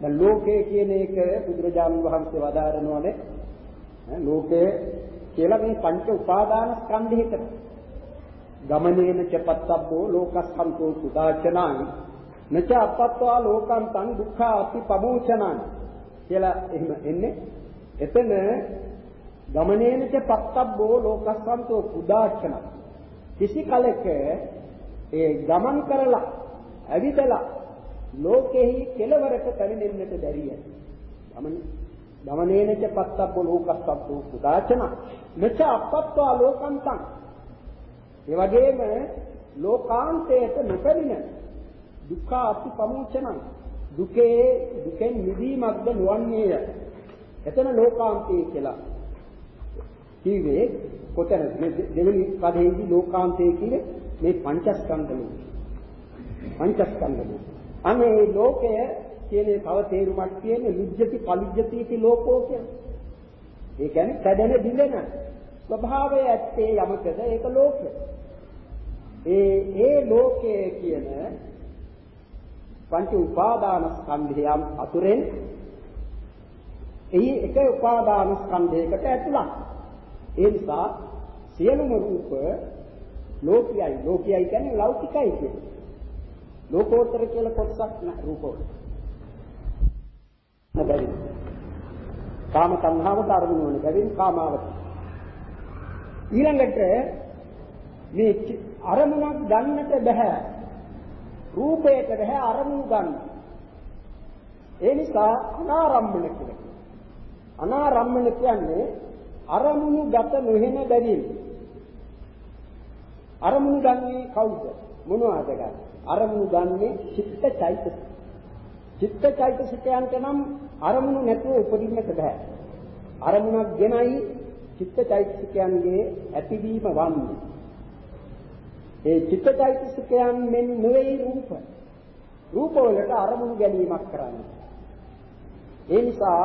දැන් ලෝකය කියන එක බුදුරජාණන් වහන්සේ වදාරනවානේ. ලෝකය කියලා මේ පංච උපාදාන ස්කන්ධයකට. ගමනේන චපත්තබ්බෝ ලෝකස්කන්ධෝ සුදාචනායි නච අපත්වා ලෝකන්තං දුක්ඛ අති පමෝචනං කියලා එහෙම එන්නේ. එතන ගමනේන චපත්තබ්බෝ ලෝකස්කන්ධෝ සුදාචන කිසි කලක ඒ ගමන් කරලා ඇවිදලා ලෝකෙහි කෙලවරට පැමිණෙන්නට බැරිය. ගමන ගමනේනච පත්තබ්බ ලෝකස්සබ්බෝ කුදාචන මෙච අපත්වා ලෝකන්තං ඒ වගේම ලෝකාන්තයට නොපැමිණ දුක්ඛ අතිපමුචනං දුකේ දුකෙන් මිදීමක්ද නොවන්නේය. එතන ලෝකාන්තය කියලා කිව්වේ කොතනද? මේ දෙවෙනි පදයේදී ලෝකාන්තය කියන්නේ මේ පංචස්කන්ධ ලෝකය පංචස්කන්ධ ලෝකය අනේ ලෝකය කියන්නේ තව තේරුමක් තියෙන්නේ විජ්ජති පලිජ්ජති ඉති ලෝකෝ කියන්නේ. ඒ කියන්නේ කැඩෙන බිඳෙන ස්වභාවය ඇත්තේ යමකද? ඒක ලෝකය. ඒ ඒ ලෝකයේ කියන පංච උපාදාන ස්කන්ධයන් අතුරෙන් එහි එක උපාදාන ස්කන්ධයකට ඇතුළත්. ඒ නිසා සියලුම රූප ලෝකයයි ලෝකයයි කියන්නේ ලෞකිකයි කියන්නේ. ලෝකෝත්තර කියලා කොටසක් නෑ රූපවල. බැරි. කාම සංහාවට අරමුණු වෙන බැවින් කාමාවත. ඊළඟට මේ අරමුණක් ගන්නට බෑ. රූපයට බෑ අරමුණු ගන්න. ඒ නිසා අනාරම්මන කියලා. අනාරම්මන කියන්නේ අරමුණු ගත නොහෙන බැවින්. අරමුණු ගන්නේ කවුද? මොනවාද ගන්නේ? අරමුණු ගන්නේ චිත්ත චෛතසික. චිත්ත චෛතසිකයන්ට නම් අරමුණු නැතුව උපදින්නට බෑ. අරමුණක් ගෙනයි චිත්ත චෛතසිකයන්ගේ ඇතිවීම වන්නේ. ඒ චිත්ත චෛතසිකයන් මෙන් නෙවෙයි රූප. රූප වලට අරමුණු ගැනීමක් කරන්නේ. ඒ නිසා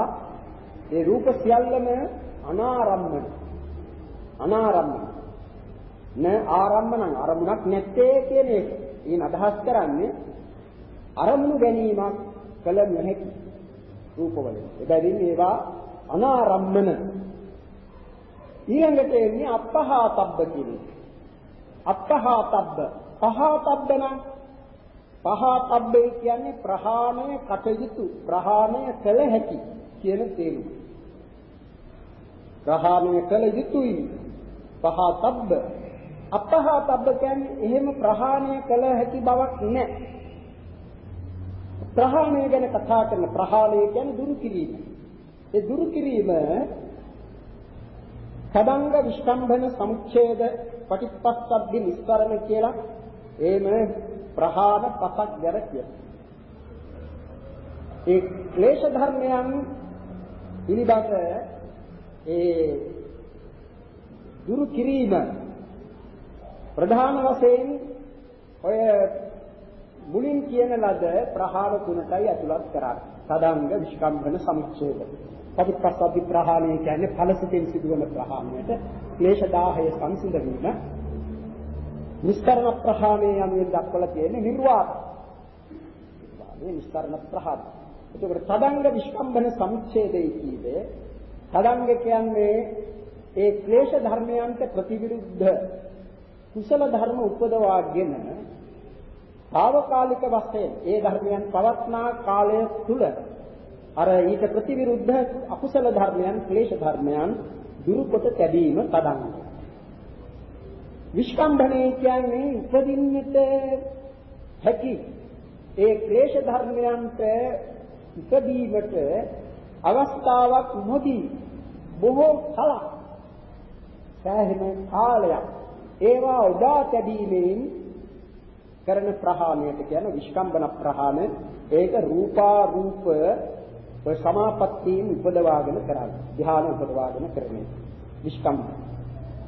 ඒ රූප සියල්ලම අනාරම්මන. අනාරම්මන. න ආරම්මන අරමුණක් නැත්තේ කියන එක. ඊන අදහස් කරන්නේ අරමුණු ගැනීමක් කළ නොහැකි රූපවලින්. එබැවින් ඒවා අනාරම්මන. ඊළඟට එන්නේ අපහාතබ්බ කියන එක. අපහාතබ්බ. පහාතබ්බ නම් පහාතබ්බේ කියන්නේ ප්‍රහාණය කටයුතු ප්‍රහාණය කළ හැකි කියන තේරුම. ප්‍රහාණය කළ යුතුයි. පහාතබ්බ. අපහාතබ්බ කියන්නේ එහෙම ප්‍රහාණය කළ හැකි බවක් නැහැ. ප්‍රහාණය ගැන කතා කරන ප්‍රහාණය කියන්නේ දුරු කිරීම. ඒ දුරු කිරීම සදංග විස්කම්භන සමුච්ඡේද පටිපස්සද්ධි නිස්කරණ කියලා එහෙම ප්‍රහාණ පසක් ගැර කියනවා. ඒ ක්ලේශ ධර්මයන් පිළිබඳ ඒ දුරු කිරීම ප්‍රධාන වශයෙන් ඔය මුලින් කියන ලද ප්‍රහාණ තුනටයි ඇතුළත් කරන්නේ. සදාංග විස්කම්භන සමුච්ඡේද. පටිපස්සද්ධි ප්‍රහාණය කියන්නේ ඵලසිතෙන් සිදුවන ප්‍රහාණයට ක්ලේශ 10 සංසිඳ වීම. නිස්කරණ ප්‍රහාණය යනුවෙන් දක්වලා තියෙන්නේ නිර්වාණ. මේ නිස්කරණ ප්‍රහාණය. එතකොට සදාංග විස්කම්භන සමුච්ඡේදයේ කීවේ සදාංග කියන්නේ ඒ ක්ලේශ ධර්මයන්ට ප්‍රතිවිරුද්ධ කුසල ධර්ම උපදවාගෙන తాවකාලික වශයෙන් ඒ ධර්මයන් පවත්නා කාලය තුල අර ඊට ප්‍රතිවිරුද්ධ අකුසල ධර්මයන් ක්ලේශ ධර්මයන් දුරු කොට තැබීම තදංග. විස්කම්භණය කියන්නේ උපදින්නට හැකි ඒ ක්ලේශ ධර්මයන්ට ඉපදීමට අවස්ථාවක් නොදී බොහෝ කලක් සෑහෙන කාලයක් ඒවා උදා තැබීමෙන් කරන ප්‍රහාණයට කියන විස්කම්බන ප්‍රහාණ ඒක රූපා රූප ඔය සමාපත්තීන් උපදවාගෙන කරන්නේ. ධ්‍යාන උපදවාගෙන කරන්නේ. විස්කම්බන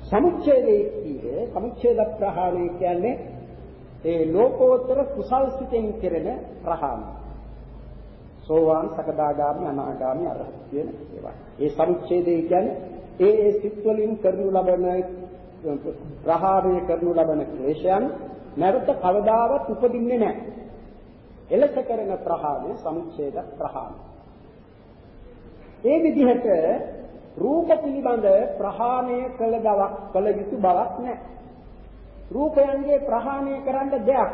සමුච්ඡේදයේ කියන්නේ සමුච්ඡේද ප්‍රහාණය කියන්නේ ඒ ලෝකෝත්තර කුසල් සිතෙන් කෙරෙන ප්‍රහාණය. සෝවාන් සකදාගාමි අනාගාමි අරහත් කියන ඒවා. ඒ සමුච්ඡේදය කියන්නේ ඒ ඒ සිත් වලින් කරනු ලබන ප්‍රහාණය කරනු ලබන ක්ලේශයන් නැවත කවදාවත් උපදින්නේ නැහැ. එලෙස කරන ප්‍රහාණය සමුච්ඡේද ප්‍රහාණය. ඒ විදිහට රූප පිළිබඳ ප්‍රහාණය කළ බවක් කළ යුතු බවක් නැහැ. රූපයන්ගේ ප්‍රහාණය කරන්න දෙයක්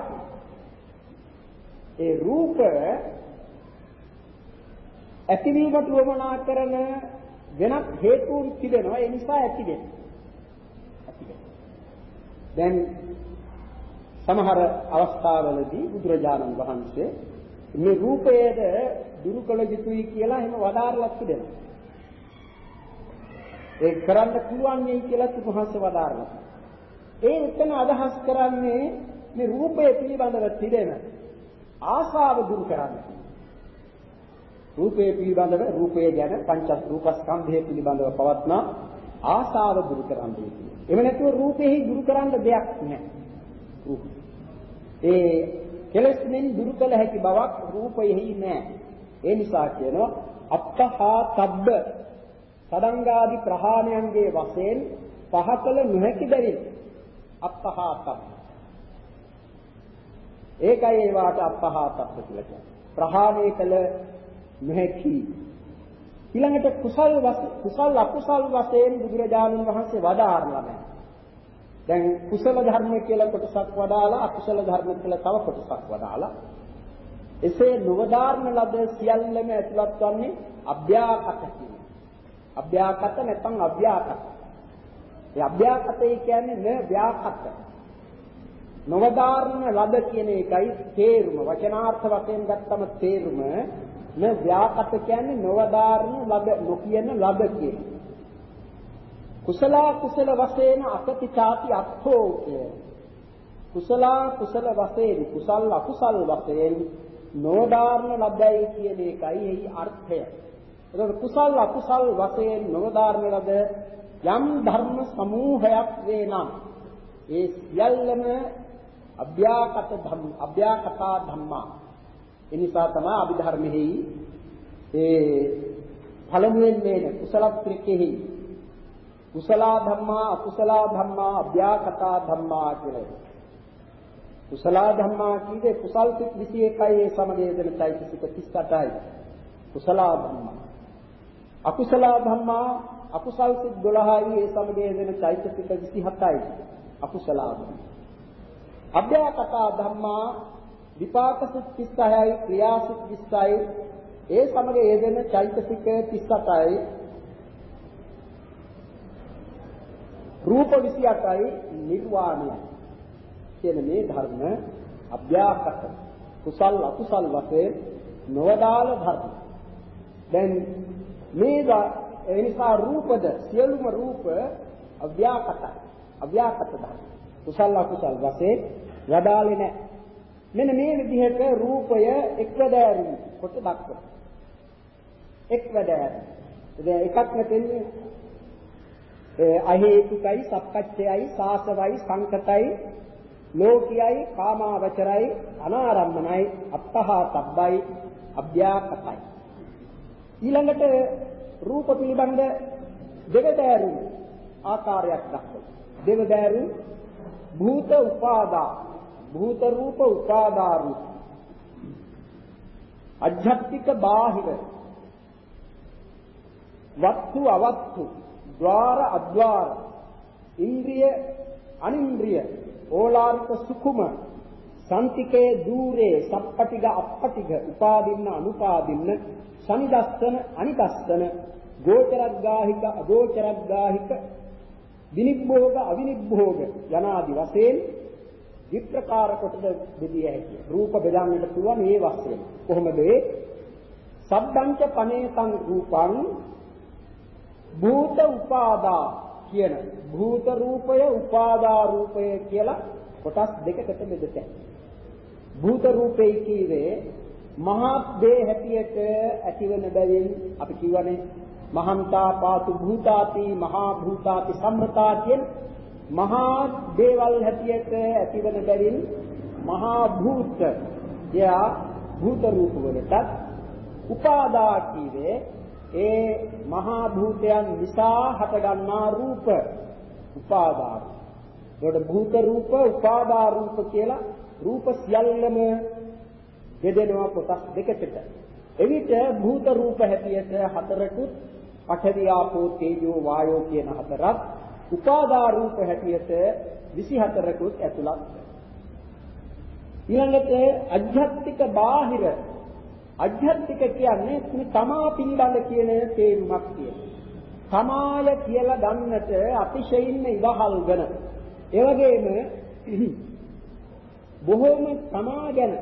ඒ රූප ඇතිවීමට උවමනා කරන වෙනත් හේතුන් තිබෙනවා ඒ නිසා ඇති වෙනවා. දැන් සමහර අවස්ථාවලදී බුදුරජාණන් වහන්සේ මේ රූපයේද දුරු කළ යුතුයි කියලා එහෙම වදාරලා තිබෙනවා. ඒ කරන්න පුළුවන් නේ කියලා උන්වහන්සේ වදාරනවා. ඒ එතන අදහස් කරන්නේ මේ රූපය පිළිබඳව තිබෙන ආශාව දුරු කරන්න. රූපය පිළිබඳව රූපය ගැන පංච රූපස්කන්ධය පිළිබඳව පවත්න ආශාව දුරු කරන්න ඕනේ. එව නැතුව රූපෙහි දුරු කරන්න දෙයක් නැහැ. ඒ කෙලස් මෙන් දුරු කළ හැකි බවක් රූපයෙහි නැහැ. ඒ නිසා කියනවා අත්තහා තබ්බ. සදංගාදි ප්‍රහාණයන්ගේ වශයෙන් පහකල නොහැකි බැවින් අත්තහා තබ්බ. ඒකයි ඒවාට අත්තහා තබ්බ කියලා කියන්නේ. ප්‍රහාණය කළ නොහැකි. ඊළඟට කුසල් කුසල් අකුසල් වශයෙන් බුදුරජාණන් වහන්සේ වදාारणලා නැහැ. දැන් කුසල ධර්ම කියලා කොටසක් වදාලා අකුසල ධර්ම කියලා තව කොටසක් වදාලා එසේ නොවදාරන ලද සියල්ලම ඇතුළත් වන්නේ අභ්‍යාකත කියන්නේ. අභ්‍යාකත නැත්නම් අභ්‍යාකත. ඒ අභ්‍යාකතේ කියන්නේ න ව්‍යාකත. නොවදාරන ලද කියන එකයි තේරුම. වචනාර්ථ වශයෙන් ගත්තම තේරුම න ව්‍යාකත කියන්නේ නොවදාරන ලද නොකියන ලද කියන. කුසල කුසල වශයෙන් අකති ചാති අත්ථෝ කිය. කුසල කුසල වශයෙන් කුසල් අකුසල් වශයෙන් නොදාරණ ලබයි කියන එකයි එහි අර්ථය. එතකොට කුසල් අකුසල් වශයෙන් නොදාරණ ලද යම් ධර්ම සමූහයක් වේ නම් ඒ සියල්ලම අභ්‍යාකත ධම්ම අභ්‍යාකතා ධම්මා. ඒ නිසා තමයි අභිධර්මෙහි ඒ පළමුවෙන් මේන කුසල ත්‍රිකෙහි කුසල ධම්මා අකුසල ධම්මා අභ්‍යාකතා ධම්මා කියලා. කුසල ධම්මා කීවේ කුසල් සිත් 21යි ඒ සමගයදෙන চৈতසික 38යි. කුසල ධම්මා. අකුසල ධම්මා අකුසල් සිත් 12යි ඒ සමගයදෙන চৈতසික 27යි. අකුසල ධම්මා. අභ්‍යාකතා ධම්මා විපාක සිත් 36යි ක්‍රියා සිත් 20යි ඒ සමගයදෙන চৈতසික 38යි. රූප 28යි නිර්වාණයයි. කියන මේ ධර්ම අභ්‍යාකට කුසල් අකුසල් වශයෙන් නොවදාළ ධර්ම. දැන් මේ ඒ නිසා රූපද සියලුම රූප අභ්‍යාකට අභ්‍යාකට ධර්ම. කුසල් අකුසල් වශයෙන් වදාළේ නැහැ. මෙන්න මේ විදිහට රූපය එක්වදෑරුම් කොට දක්වනවා. එක්වදෑරුම්. දැන් එකක් නැතෙන්නේ අහේතුකයි සප්පච්චයයි සාසවයි සංකතයි ලෝකියයි කාමාවචරයි අනාරම්මනයි අත්තහා තබ්බයි අභ්‍යාකතයි. ඊළඟට රූප පිළිබඳ දෙවදෑරු ආකාරයක් දක්වනවා දෙවදෑරු භූත උපාදා භූත රූප උපාදා රූප අධ්‍යාත්මික බාහිර. වස්තු අවස්තු ద్వාර අද්වාර ඉන්ද්‍රිය අනින්ද්‍රිය. ඕලාරික සුකුම සම්තිකේ দূරේ සප්පටිග අප්පටිග උපාදින්න අනුපාදින්න සනිදස්සන අනිදස්සන ගෝචරග්ගාහික අගෝචරග්ගාහික විනිබ්බෝග අවිනිබ්බෝග යනාදි වශයෙන් විප්‍රකාර කොටද බෙදිය හැකියි රූප බෙදන්නට පුළුවන් මේ වශයෙන්. කොහොමද? ඒ සබ්බංච පනේතං රූපං භූත උපාදා කියන භූත රූපය උපාදා රූපය කියලා කොටස් දෙකකට බෙදෙත. භූත රූපේ කීවේ මහත් දේ හැටියට ඇතිවන බැවින් අපි කියවනේ මහන්තා පාතු භූතාති මහා භූතාති සම්මතා කියන මහා දේවල් හැටියට ඇතිවන බැවින් මහා භූත යා භූත රූප වලට උපාදා කීවේ ඒ මහා භූතයන් නිසා හටගන්නා රූප උපාදාන. ඒකට භූත රූප උපාදා රූප කියලා රූප සියල්ලම බෙදෙනවා කොටස් දෙකකට. එවිට භූත රූප හැටියට හතරකුත් පඨවි ආපෝ තේජෝ වායෝ කියන හතරක් උපාදා රූප හැටියට 24කුත් ඇතුළත්. ඊළඟට අධ්‍යාත්මික බාහිර අධ්‍යාත්මික කියන්නේ මේ තමා පිළිබඳ කියන තේරුමක් තියෙනවා. තමාය කියලා ගන්නට අතිශයින්ම ඉවහල් වෙන. ඒ වගේම *clears throat* බොහෝම තමා ගැන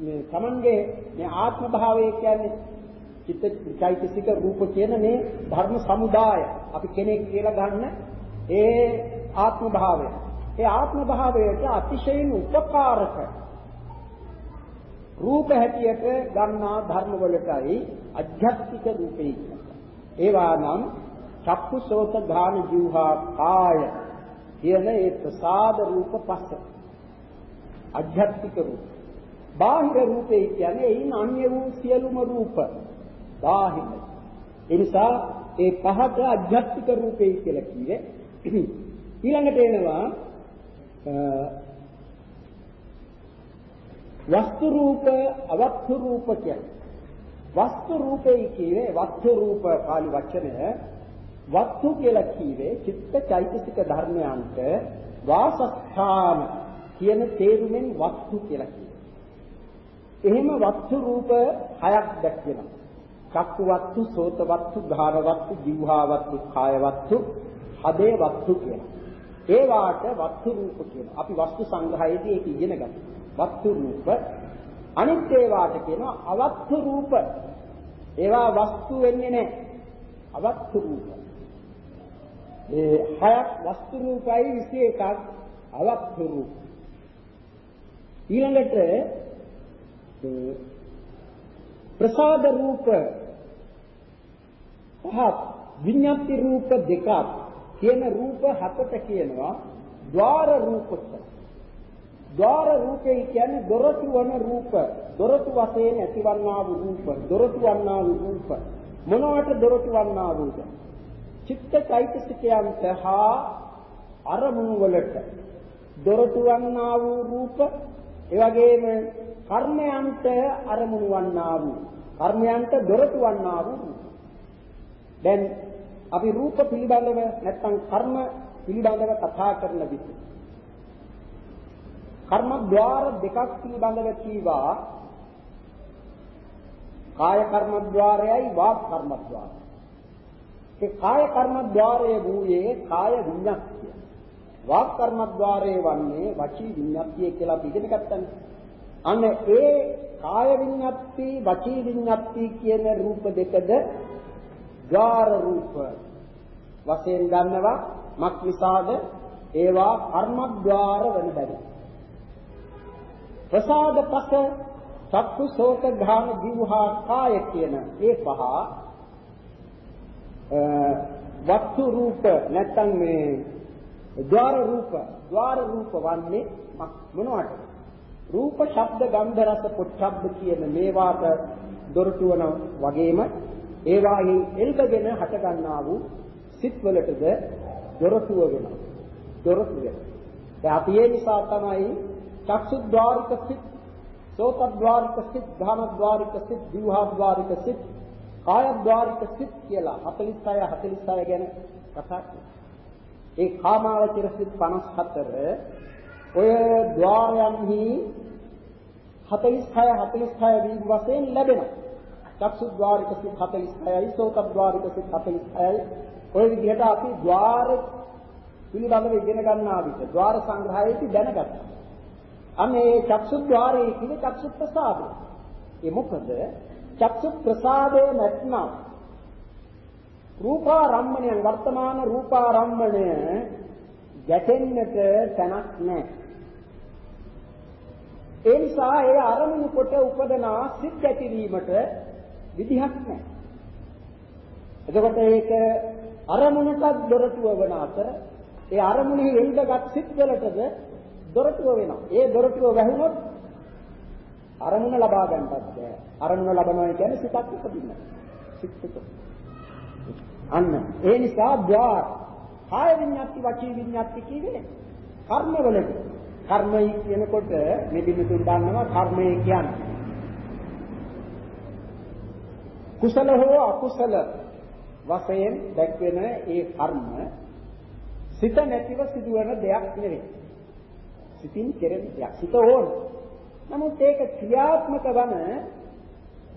මේ තමන්ගේ මේ ආත්ම භාවය කියන්නේ චිත්ත චෛතසික රූප කියන මේ ධර්ම සමුදාය අපි කෙනෙක් කියලා ගන්න ඒ ආත්ම භාවය. ඒ ආත්ම භාවයට අතිශයින් උපකාරක රූප හැටියට ගන්නා ධර්ම වලටයි අධ්‍යාත්මික රූපේ කියන්නේ. ඒවා නම් චක්කු සෝත ධාන ජීවහා කාය කියන ඒ ප්‍රසාද රූප පස්ස. අධ්‍යාත්මික රූප. බාහිර රූපේ කියන්නේ එයින් අන්‍ය වූ සියලුම රූප. බාහිර. ඒ නිසා ඒ පහට අධ්‍යාත්මික රූපේ කියලා කියේ. ඊළඟට එනවා වස්තු රූප අවස්තු රූප කියන්නේ. වස්තු රූපේ කියවේ වස්තු රූප පාලි වචනය වස්තු කියලා කියවේ චිත්ත චෛතසික ධර්මයන්ට වාසස්ථාන කියන තේරුමෙන් වස්තු කියලා කියනවා. එහෙම වස්තු රූප හයක් දැක්වෙනවා. චක්කු වස්තු, සෝත වස්තු, ධාර වස්තු, જીවහා වස්තු, කාය වස්තු, හදේ වස්තු කියනවා. ඒ වාට වස්තු රූප කියනවා. අපි වස්තු සංග්‍රහයේදී ඒක ඉගෙන ගන්නවා. වස්තු රූප අනිත් ඒවාට කියනවා අවස්තු රූප. ඒවා වස්තු වෙන්නේ නැහැ. අවස්තු රූප. ඒ හයක් වස්තු රූපයි 21ක් අවස්තු රූප. ඊළඟට ප්‍රසාද රූප පහක් විඤ්ඤාති රූප දෙකක් කියන රූප හතට කියනවා ద్వාර රූප කියලා. ద్వාර රූපේ කියන්නේ දොරටු වන රූප. දොරටු වශයෙන් ඇතිවන්නා වූ රූප. දොරටු වන්නා වූ රූප. මොනවට දොරටු වන්නා වූද? චිත්ත චෛතසිකයන්ට හා අරමුණු වලට. දොරටු වන්නා වූ රූප. ඒ වගේම කර්මයන්ට අරමුණු වන්නා වූ. කර්මයන්ට දොරටු වන්නා වූ රූප. දැන් අපි රූප පිළිබඳව නැත්නම් කර්ම පිළිබඳව කතා කරන විට කර්මද්වාර දෙකක් පිළිබඳව කීවා කාය කර්මද්වාරයයි වාක් කර්මද්වාරය. ඒ කාය කර්මද්වාරයේ වූයේ කාය විඤ්ඤාතිය. වාක් කර්මද්වාරයේ වන්නේ වචී විඤ්ඤාතිය කියලා අපි ඉගෙන ගත්තනේ. අන්න ඒ කාය විඤ්ඤාති වචී විඤ්ඤාති කියන රූප දෙකද ద్వාර රූප වශයෙන් ගන්නවා මක් නිසාද ඒවා කර්මද්වාර වෙන බැරි. ප්‍රසාද පස සත්තු ශෝක ඝාන දිවහා කාය කියන ඒ පහ වත්තු රූප නැත්තම් මේ ద్వාර රූප ద్వාර රූප වන්නේ මොනවට? රූප ශබ්ද ගන්ධ රස පොට්ටබ්බ කියන මේවාට දොරටු වන වගේම ඒවායි එල්බගෙන හට ගන්නා වූ සිත්වලටද දොරටුව වෙනවා. දොරටුව. දැන් අපි ඒ නිසා තමයි चक्षुद्वारिक स्थित සෝතද්වාරික සිත් ධානද්වාරික සිත් දිවහාද්වාරික සිත් කායද්වාරික සිත් කියලා 46 46 ගැන කතා ඒ කාමාවචර සිත් 54 ඔය ద్వාරයන්හි 46 46 වී වශයෙන් ලැබෙනවා. චක්සුද්වාරික සිත් 46යි සෝතද්වාරික සිත් 46යි ඔය විදිහට අපි ద్వාර පිළිබඳව ඉගෙන ගන්නා විට ద్వාර සංග්‍රහයේදී දැනගත්තා. අනේ චක්සුද්්වාරයේ කිව්වේ චක්සු ප්‍රසාදය. ඒ මොකද චක්සු ප්‍රසාදය නැත්නම් රූපාරම්මණය වර්තමාන රූපාරම්මණය ගැටෙන්නට තැනක් නැහැ. ඒ නිසා ඒ අරමුණු කොට උපදනා සිත් ඇතිවීමට විදිහක් නැහැ. එතකොට ඒක අරමුණටත් දොරටුව වන අතර ඒ අරමුණෙහි එල්බගත් සිත් වලටද දොරටුව වෙනවා. ඒ දොරටුව වැහුනොත් අරමුණ ලබා ගන්නත් බෑ. අරමුණ ලබනවා කියන්නේ සිතක් උපදින්න. සිත් අන්න ඒ නිසා ద్వාර කාය විඤ්ඤාති වචී විඤ්ඤාති කියේ කර්මවලට කර්මය කියනකොට මේ බින්දුතුන් දන්නවා කර්මය කියන්නේ කුසල හෝ අකුසල වශයෙන් දැක්වෙන ඒ කර්ම සිත නැතිව සිදුවන දෙයක් නෙවෙයි සිතින් කෙරෙන යක්ෂිත ඕන. නමුත් ඒක ක්‍රියාත්මක වන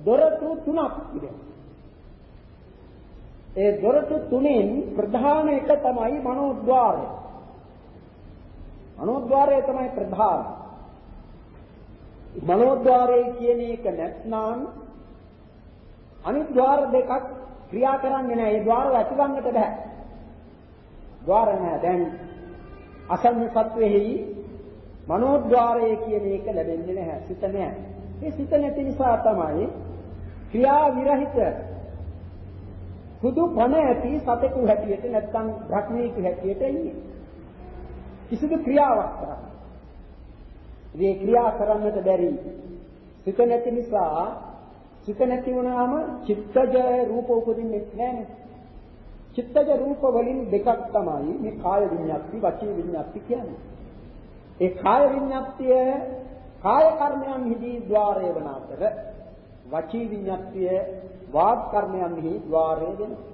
දොරටු තුනක් තිබෙනවා. ඒ දොරටු තුනෙන් ප්‍රධාන එක තමයි මනෝද්වාරය. මනෝද්වාරය තමයි ප්‍රධාන. මනෝද්වාරය කියන එක නැත්නම් අනිත් ద్వාර දෙකක් ක්‍රියා කරන්නේ නැහැ. ඒ ద్వාර ඇතිවන්නට බෑ. ద్వාර නැහැ. දැන් අසන්න සත්වෙහි මනෝද්වාරය කියන එක ලැබෙන්නේ නැහැ. සිත නැහැ. ඒ සිත නැති නිසා තමයි ක්‍රියා විරහිත සුදු පණ ඇති සතෙකු හැටියට නැත්නම් භක්මීකු හැටියට ඉන්නේ. කිසිදු ක්‍රියාවක් කරන්නේ. මේ ක්‍රියා කරන්නට බැරි සිත නැති නිසා සිත නැති වුණාම චිත්තජ රූප උපදින්නේ නැහැ. චිත්තජ රූප වලින් දෙකක් තමයි මේ කාය විඤ්ඤාති වචී විඤ්ඤාති කියන්නේ. ඒ කාය විඤ්ඤාප්තිය කාය කර්මයන්ෙහි ద్వාරය වන අතර වචී විඤ්ඤාප්තිය වාග් කර්මයන්ෙහි ద్వාරය වෙනවා.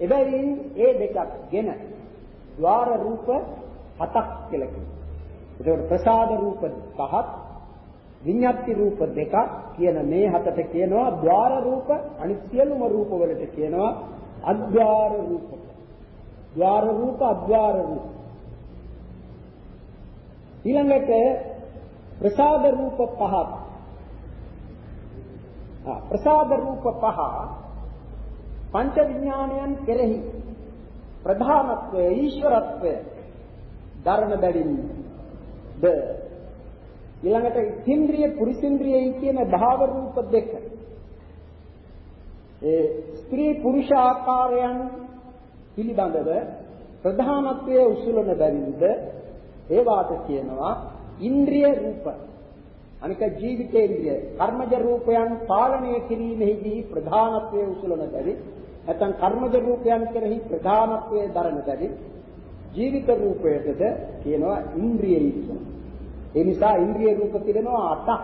එබැවින් ඒ දෙකක්ගෙන ద్వාර රූප හතක් කියලා කියනවා. ඒකට ප්‍රසාද රූප පහක් විඤ්ඤාප්ති රූප දෙකක් කියන මේ හතට කියනවා ద్వාර රූප අනිත් සියලුම රූප වලට කියනවා අද්වාර රූප. ద్వාර රූප අද්වාර රූප ඊළඟට ප්‍රසාද රූප පහක්. ආ ප්‍රසාද රූප පහ පංච විඥානයන් කෙරෙහි ප්‍රධානත්වය ඊශ්වරත්වය ධර්ම බැවින් ද ඊළඟට ඉන්ද්‍රිය පුරිසින්ද්‍රියයි කියන භාව රූප දෙක. ඒ ස්ත්‍රී පුරුෂ ආකාරයන් පිළිබඳව ප්‍රධානත්වයේ උසුලන බැවින්ද? ඒ වාට කියනවා ඉන්ද්‍රිය රූප අනික ජීවිතේන්ද්‍රිය කර්මජ රූපයන් පාලනය කිරීමෙහිදී ප්‍රධානත්වයේ උසුලන බැරි නැත්නම් කර්මජ රූපයන් කෙරෙහි ප්‍රධානත්වයේ දරන බැරි ජීවිත රූපයටද කියනවා ඉන්ද්‍රියයි කියලා. ඒ නිසා ඉන්ද්‍රිය රූප තිබෙනවා අටක්.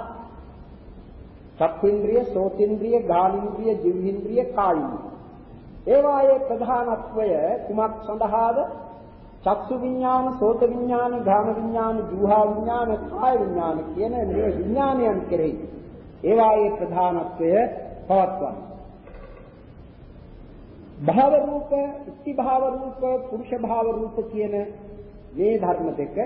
චක්ඛේන්ද්‍රිය, සෝතේන්ද්‍රිය, ගානින්ද්‍රිය, ජීවේන්ද්‍රිය, කායින්ද්‍රිය. ඒවායේ ප්‍රධානත්වය කුමක් සඳහාද? චක්සු විඥාන, සෝත විඥාන, ගාම විඥාන, ජීවහා විඥාන, කාය විඥාන කියන මේ විඥානයන් කෙරෙහි ඒවායේ ප්‍රධානත්වය පවත්වනවා. භාව රූප, ඉති භාව රූප, පුරුෂ භාව රූප කියන මේ ධර්ම දෙක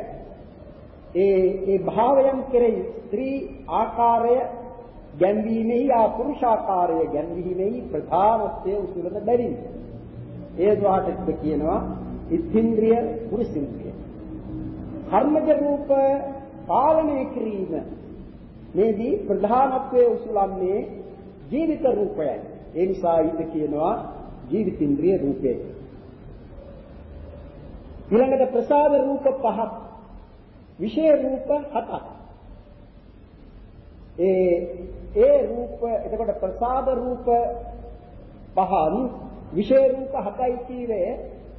ඒ ඒ භාවයන් කෙරෙහි ස්ත්‍රී ආකාරය ගැන්වීමෙහි ආ පුරුෂාකාරය ගැන්වීමෙහි ප්‍රධානත්වයේ උසුලන බැවින් ඒ ද්වාටක කියනවා ඉත්ත්‍ින්ද්‍රිය පුරුෂින්ද්‍රිය. කර්මජ රූප පාලනය කිරීම. මේදී ප්‍රධානත්වයේ උසුලන්නේ ජීවිත රූපයයි. ඒ නිසා ඊට කියනවා ජීවිතින්ද්‍රිය රූපය. ඊළඟට ප්‍රසාද රූප පහක්. විශේෂ රූප හතක්. ඒ ඒ රූප එතකොට ප්‍රසාද රූප පහන් විශේෂ රූප හතයි කීවේ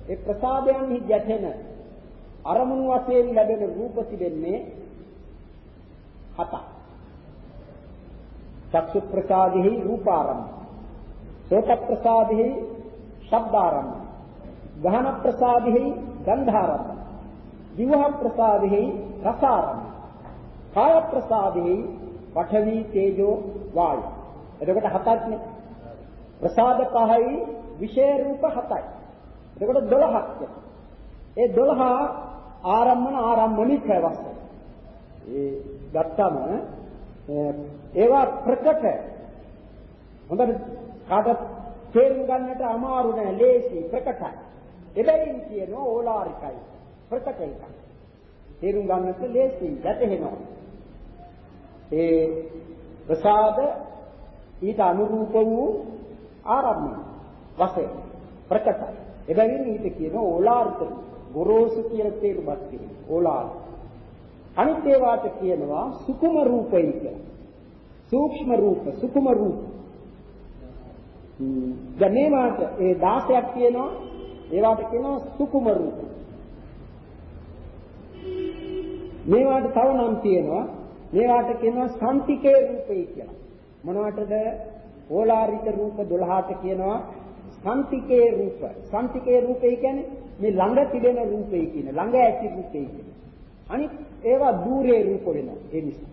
ඒ ප්‍රසාදයන්හි ගැටෙන අරමුණු වශයෙන් ලැබෙන රූප තිබෙන්නේ හතක්. චක්සු ප්‍රසාදෙහි රූපාරම්භ. සෝත ප්‍රසාදෙහි ශබ්දාරම්භ. ගහන ප්‍රසාදෙහි ගන්ධාරම්භ. ජීවහ ප්‍රසාදෙහි රසාරම්භ. කාය ප්‍රසාදෙහි පඨවි තේජෝ වායු. එතකොට හතක්නේ. ප්‍රසාද පහයි විශේෂ රූප හතයි. එතකොට 12ක් ඒ 12 ආරම්මන ආරම්මනික අවස්ථා ඒ ගත්තම ඒවා ප්‍රකට. හොඳට කාටත් තේරුම් ගන්නට අමාරු නෑ ලේසි ප්‍රකටයි. එබැවින් කියනවා ඕලාරිකයි. ප්‍රකට එකක්. තේරුම් ගන්නට ලේසි ගැටහෙනවා ඒ ප්‍රසාද ඊට අනුරූප වූ ආරම්භය වශයෙන් ප්‍රකටයි. එබැවින් ඊට කියන ඕලාරික ගොරෝසු කියන තේරුමක් තියෙනවා. ඕලාරික අනිත් ඒවාට කියනවා සුකුම රූපයි කියලා. සූක්ෂම රූප සුකුම රූප. දැන් මේවාට ඒ 16ක් තියෙනවා ඒවාට කියනවා සුකුම රූප. මේවාට තව නම් තියෙනවා. මේවාට කියනවා සම්තිකේ රූපේ කියලා. මොනවටද ඕලාරික රූප 12ට කියනවා සම්තිකේ රූප. සම්තිකේ රූපේ කියන්නේ මේ ළඟ තිබෙන රූපේ කියන ළඟ ඇති රූපේ කියන. අනිත් ඒවා দূරේ රූප වෙනවා ඒ නිසා.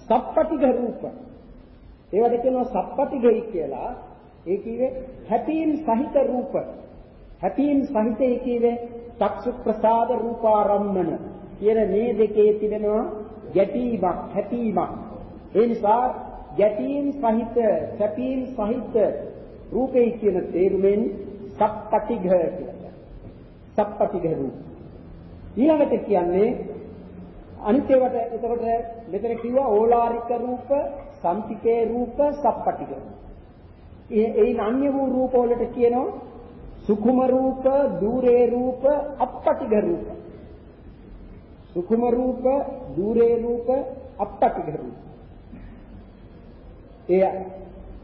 සප්පටිඝ රූප. ඒවට කියනවා සප්පටිඝයි කියලා. ඒ කියේ හැපීම් සහිත රූප. හැපීම් සහිත ඒ කියේ චක්සු ප්‍රසාද රූපාරම්මන කියන මේ දෙකේ තිබෙනවා ගැටීමක් හැපීමක්. ඒ නිසා ගැටීම් සහිත සැපීම් සහිත රූපේ කියන තේරුමෙන් සප්පටිඝ කියලා කියනවා. සප්පටිඝ රූප. ඊළඟට කියන්නේ අනිත් ඒවාට එතකොට මෙතන කිව්වා ඕලාරික රූප, සම්තිකේ රූප, සප්පටිඝ රූප. ඒ ඒ අන්‍ය වූ රූප වලට කියනවා සුකුම රූප, දූරේ රූප, අප්පටිඝ රූප. සුකුම රූප, දූරේ රූප, අප්පටිඝ රූප. ඒ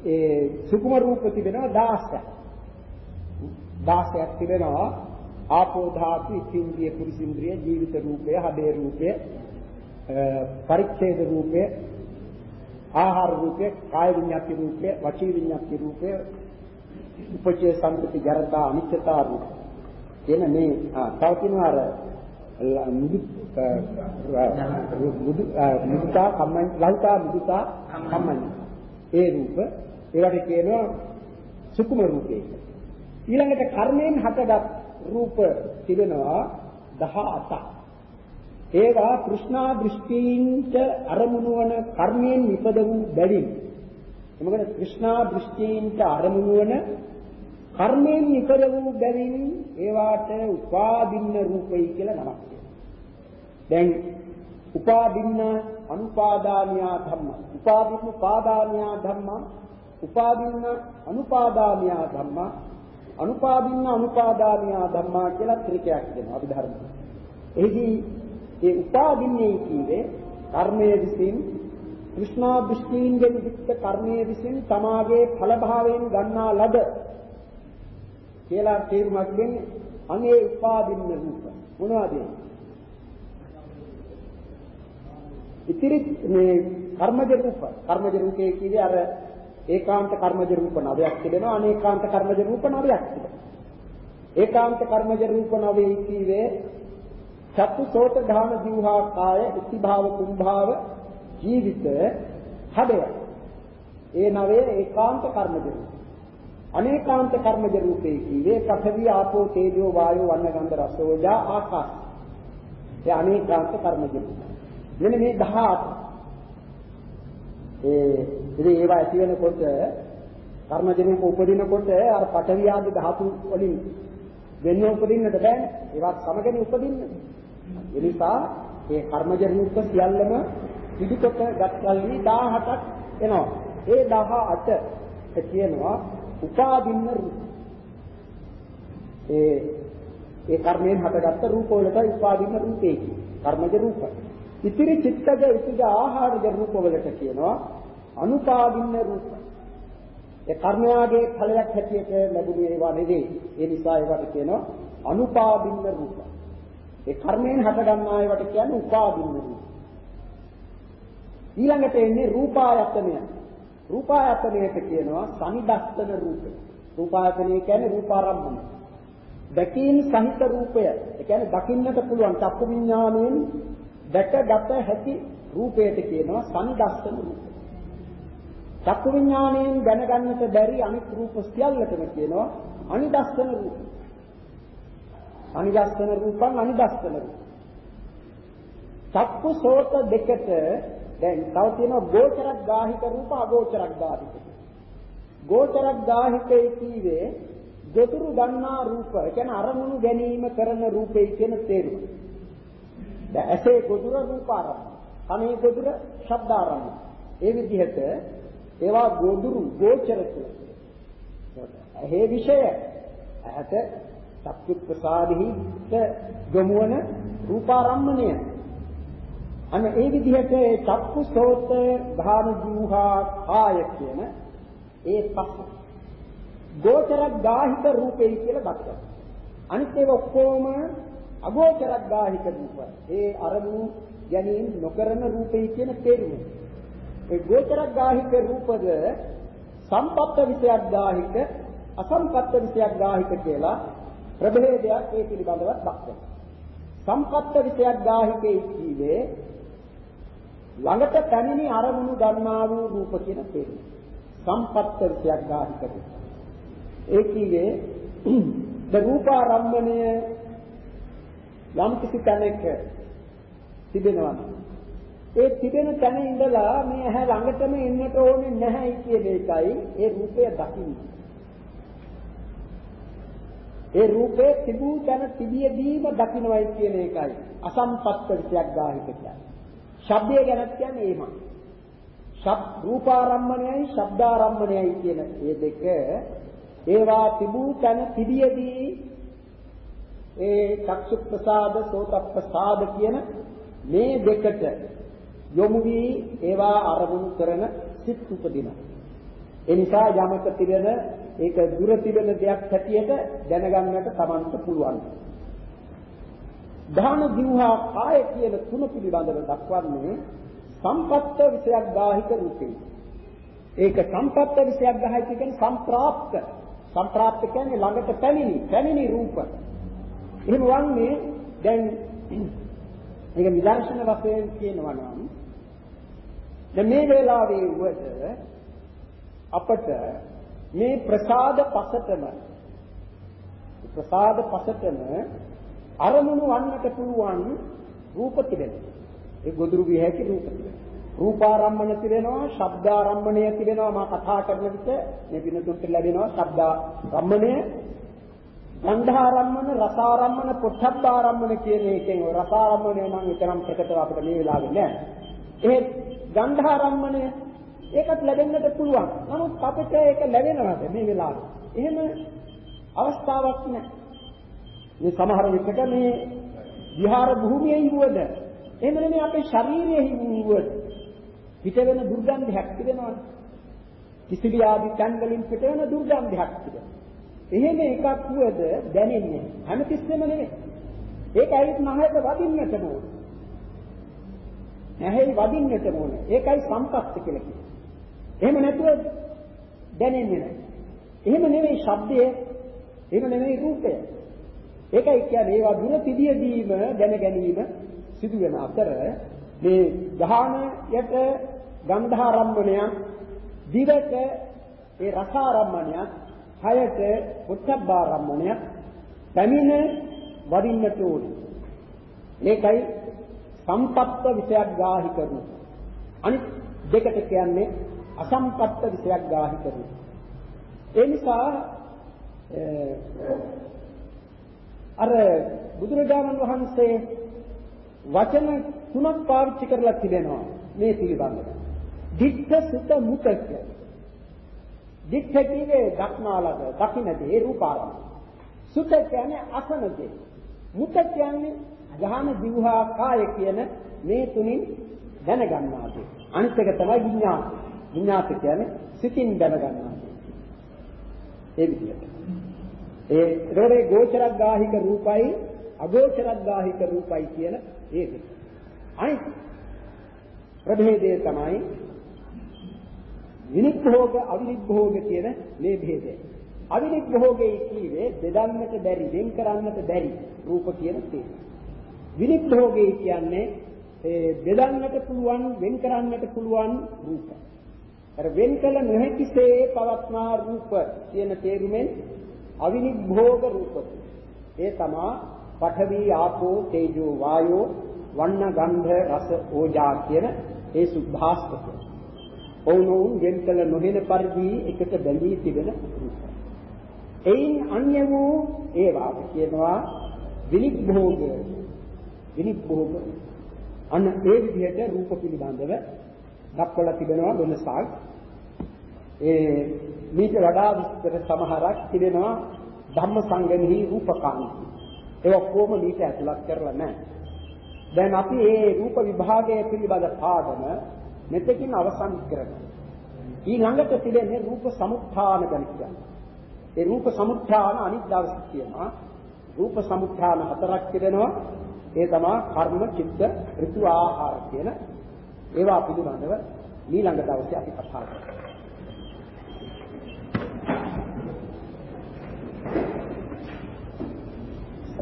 ඒ සුකුම රූප තිබෙනවා 16ක්. 16ක් තිබෙනවා ආපෝ ධාතු, ඉන්ද්‍රිය, පුරිසින්ද්‍රිය, ජීවිත රූපය, හදේ රූපය, පරිච්ඡේද රූපය, ආහාර රූපය, කාය විඤ්ඤාති රූපය, වචී විඤ්ඤාති රූපය, උපචේ සම්පති ජරතා අනිත්‍යතා රූප. කියන මේ තව තියෙනවා අර මුදු මුදු මුදුතා කම්මන් ලෞතා මුදුතා කම්මන් ඒ රූප ඒවට කියනවා සුකුම රූපේ. ඊළඟට කර්මයෙන් හටගත් රූප තිබෙනවා 18ක්. ඒවා કૃષ્ණා දෘෂ්ටියින්ට අරමුණු වන කර්මයෙන් නිපද වූ බැවින්. මොකද કૃષ્ණා දෘෂ්ටියින්ට අරමුණු වන කර්මයෙන් නිපද වූ බැවින් ඒවාට උපාදින්න රූපයි කියලා නමක් තියෙනවා. දැන් උපාදින්න අනුපාදානියා ධම්ම. උපාදින්න පාදානියා ධම්ම උපාදින්න අනුපාදානියා ධම්ම අනුපාදින්න අනුපාදානියා ධම්මා කියලා ත්‍රිකයක් දෙනවා අභිධර්ම. එහිදී ඒ උපාදින්නේ කීවේ කර්මයේ විසින් કૃષ્ණා දෘෂ්ටීන්ගෙන් යුක්ත කර්මයේ විසින් තමාගේ ඵල භාවයෙන් ගන්නා ලද කියලා තේරුමක් දෙන්නේ අනේ උපාදින්න රූප. මොනවද ඉතිරි මේ කර්මජ රූප. කර්මජ රූපේ කියන්නේ අර ඒකාන්ත කර්මජ රූප නවයක් තිබෙනවා අනේකාන්ත කර්මජ රූප නවයක් තිබෙනවා. ඒකාන්ත කර්මජ රූප නවයේ කීවේ චක්කු සෝත ධාන ජීවහා කාය ඉතිභාව කුම්භාව ජීවිත හදය ඒ නවයේ ඒකාන්ත කර්මජ රූප. අනේකාන්ත කර්මජ රූපේ කීවේ පඨවි ආපෝ තේජෝ වායෝ වන්න ගන්ධ රස ඕජා ආකාශ. ඒ අනේකාන්ත කර්මජ රූප. මෙන්න මේ 18 ඒ ඉතින් ඒවා ඇති වෙනකොට කර්මජ රූප උපදිනකොට අර පඨවි ආදී ධාතු වලින් වෙන්න උපදින්නට බෑනේ. ඒවත් සමගනේ උපදින්නේ. ඒ නිසා ඒ කර්මජ රූප සියල්ලම පිටුකොට ගත්කල්ලි 17ක් එනවා. ඒ 18 කියනවා උපාදින්න රූප. ඒ ඒ කර්මයෙන් හටගත්ත රූප වලට උපාදින්න රූපේ කර්මජ රූප ඉතිරි චිත්තජ ඉතිජ ආහාරජ රූප වලට කියනවා අනුපාදින්න රූප ඒ කර්මයාගේ ඵලයක් හැටියට ලැබුණේ ඒවා නෙවෙයි ඒ නිසා ඒවට කියනවා අනුපාදින්න රූප ඒ කර්මයෙන් හට ගන්නා ඒවට කියන්නේ උපාදින්න රූප ඊළඟට එන්නේ රූපායතනය රූපායතනයට කියනවා සනිදස්සන රූපය. රූපායතනය කියන්නේ රූපාරම්භන. දැකීම් සහිත රූපය. ඒ කියන්නේ දකින්නට පුළුවන් චක්කු විඥාණයෙන් දැකගත හැකි රූපයට කියනවා සනිදස්සන රූපය. චක්කු විඥාණයෙන් දැනගන්නට බැරි අනිත් රූප සියල්ලටම කියනවා අනිදස්සන රූප. අනිදස්සන රූපං අනිදස්සන රූප. චක්කු සෝත දෙකට දැන් තව තියෙනවා ගෝචරක් ගාහික රූප අගෝචරක් ගාහික. ගෝචරක් ගාහිකේ කීවේ ගොතුරු ගන්නා රූප. ඒ කියන්නේ අරමුණු ගැනීම කරන රූපේ කියන තේරුම. දැන් ඇසේ ගොදුර රූප ආරම්භ. කනේ ගොදුර ශබ්ද ආරම්භ. ඒ විදිහට ඒවා ගොදුරු ගෝචර කියලා. ඇහි විෂය ඇහැට චක්කු ප්‍රසාදෙහි ගමුවන රූපාරම්මණය අන්න ඒ විදිහට ඒ චක්කු සෝත ධාන ජීවහා කාය කියන ඒ පස් ගෝචර ගාහික රූපේ කියලා දක්වනවා. අනිත් ඒවා ඔක්කොම අගෝචර ගාහික රූප. ඒ අරමුණු ගැනීම නොකරන රූපේ කියන තේරුම. ඒ ගෝචර ගාහික රූපද සම්පත්ත විෂයක් ගාහික අසම්පත්ත විෂයක් ගාහික කියලා ප්‍රභේදයක් ඒ පිළිබඳව දක්වනවා. සම්පත්ත විෂයක් ගාහිකේ කීවේ ළඟට පැමිණි අරමුණු ගන්නා වූ රූප කියන තේරුම. සම්පත්ත විෂයක් ගාහික රූප. ඒ කීවේ *clears throat* ද රූපාරම්මණය යම් කිසි තැනක තිබෙනවා ඒ තිබෙන තැන ඉඳලා මේ ඇහැ ළඟටම එන්නට ඕනේ නැහැ කියන එකයි ඒ රූපය දකින්නේ. ඒ රූපේ තිබූ තැන තිබියදීම දකින්නයි කියන එකයි අසම්පත්ත විෂයක් ගාහික කියන්නේ. ශබ්දය ගැන කියන්නේ එහෙමයි. ශබ් රූපාරම්මණයයි ශබ්දාරම්මණයයි කියන මේ දෙක ඒවා තිබූ තැන තිබියදී ඒ චක්සු ප්‍රසාද සෝත ප්‍රසාද කියන මේ දෙකට යොමු වී ඒවා අරමුණු කරන සිත් උපදිනවා. ඒ නිසා යමක තිබෙන ඒක දුර තිබෙන දෙයක් හැටියට දැනගන්නට Tamanට පුළුවන්. ධාන දිවහා කාය කියන තුන පිළිබඳව දක්වන්නේ සම්පත්ත විෂයක් ගාහික රූපේ. ඒක සම්පත්ත විෂයක් ගාහික කියන්නේ සම්ප්‍රාප්ත. සම්ප්‍රාප්ත කියන්නේ ළඟට පැමිණි, පැමිණි රූප. එහෙම වන්නේ දැන් *clears throat* මේක නිදර්ශන වශයෙන් කියනවා නම් දැන් මේ වෙලාවේ වුවද අපට මේ ප්‍රසාද පසටම ප්‍රසාද පසටම අරමුණු වන්නට පුළුවන් රූප තිබෙනවා. ඒ ගොදුරු විය හැකි රූප තිබෙනවා. රූපාරම්මන තිබෙනවා, ශබ්දාරම්මණය තිබෙනවා. මා කතා කරන විට මේ විනතුන්ට ලැබෙනවා ශබ්දාරම්මණය, ගන්ධාරම්මන, රසාරම්මන, පොට්ටබ්බාරම්මන කියන එකෙන් රසාරම්මණය නම් විතරම් ප්‍රකටව අපිට මේ වෙලාවේ නෑ. ඒ ගන්ධාරම්මණය ඒකත් ලැබෙන්නට පුළුවන්. නමුත් අපිට ඒක ලැබෙනවද මේ වෙලාවේ? එහෙම අවස්ථාවක් නැහැ. මේ සමහර විටක මේ විහාර භූමියේ ඉවුවද එහෙම නෙමෙයි අපේ ශරීරයේ ඉවුවද පිට වෙන දුර්ගන්ධයක් තිබෙනවා. කිසිලි ආදී තන් වලින් පිට වෙන දුර්ගන්ධයක් තිබෙනවා. එහෙම එකක් වුවද දැනෙන්නේ හැමතිස්සෙම නෙමෙයි. ඒක ඇවිත් නහයට වදින්නට ඕන. නැහැයි වදින්නට ඕන. ඒකයි සම්පත්ත කියලා කියන්නේ. එහෙම නැතුව දැනෙන්නේ නැහැ. එහෙම නෙමෙයි ශබ්දය. එහෙම නෙමෙයි රූපය. ඒකයි කියන්නේ ඒවා දුර පිළියෙදීම දැන ගැනීම සිදු වෙන අතර මේ ගහනයට ගන්ධාරම්මණයක් දිවට ඒ රසාරම්මණයක් හයට උච්චබ්බාරම්මණයක් පැමිණ වදින්නට ඕනේ. මේකයි සම්පත්ත විෂයක් ගාහි කරන. අනිත් දෙකට කියන්නේ අසම්පත්ත විෂයක් ගාහි කරන. ඒ නිසා අර බුදුරජාණන් වහන්සේ වචන තුනක් පාවිච්චි කරලා තිබෙනවා මේ පිළිබඳව. දික්ඛ සුත මුත දිට්ඨ කියන්නේ දක්නාලද දකින්න දේ රූපාවචර. සුත කියන්නේ අසන දේ. මුත කියන්නේ ගහන දිවහා කාය කියන මේ තුنين දැනගන්නා දේ. අනිත් එක තමයි විඤ්ඤාණ. විඤ්ඤාත කියන්නේ සිතින් දැනගන්නා දේ. ඒ විදිහට. ඒ ඒකේ ගෝචරග්ගාහික රූපයි අගෝචරග්ගාහික රූපයි කියන ඒක. අනිත් ප්‍රභේදය තමයි විනිභෝග අවිනිභෝග කියන මේ භේදය. අවිනිභෝගයේ කීවේ බෙදන්නට බැරි වෙන් කරන්නට බැරි රූප කියන තේ. විනිභෝගයේ කියන්නේ ඒ බෙදන්නට පුළුවන් වෙන් කරන්නට පුළුවන් රූප. අර වෙන් කළ නොහැකිසේ පවත්නා රූප කියන තේරුමෙන් අවිනිභෝග රූප. ඒ තමා පඨවි ආපෝ තේජෝ වායෝ වන්න ගන්ධ රස ඕජා කියන ඒ සුද්ධාස්තක. ඔවුනොවුන් ගෙන්කල නොහෙන පරිදි එකට බැඳී තිබෙන රූප. එයින් අන්‍ය වූ ඒවා කියනවා විනිභෝග විනිභෝග අන්න ඒ විදිහට රූප පිළිබඳව දක්වලා තිබෙනවා වෙනසක්. ඒ මේක වඩා විස්තර සමහරක් තිබෙනවා ධම්ම සංගමෙහි රූපකාන්ති. ඒ ඔක්කොම මේක ඇතුළත් කරලා නැහැ. දැන් අපි මේ රූප විභාගය පිළිබඳ පාඩම මෙතකින් අවසන් කරනවා. ඊළඟට තිබෙන්නේ රූප සමුත්ථාන ගැන කියන්නේ. ඒ රූප සමුත්ථාන අනිත් දවසේ කියනවා. රූප සමුත්ථාන හතරක් තිබෙනවා. ඒ තමයි කර්ම, චිත්ත, ඍතු, ආහාර කියන ඒවා පිළිබඳව ඊළඟ දවසේ අපි කතා කරමු.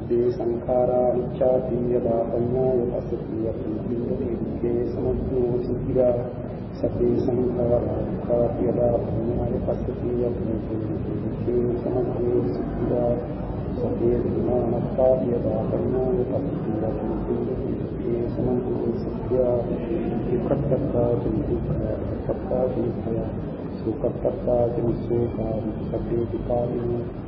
ते संखारा इच्छाति यदा परिणाय पश्यति अपने समग्रो सिद्धिरा सते संखारा दुखाति यदा परिणाय पश्यति अपने समग्रो सिद्धिरा सते निर्माणत्वाति यदा परिणाय पश्यति अपने समग्रो सिद्धिया सते विकारिणी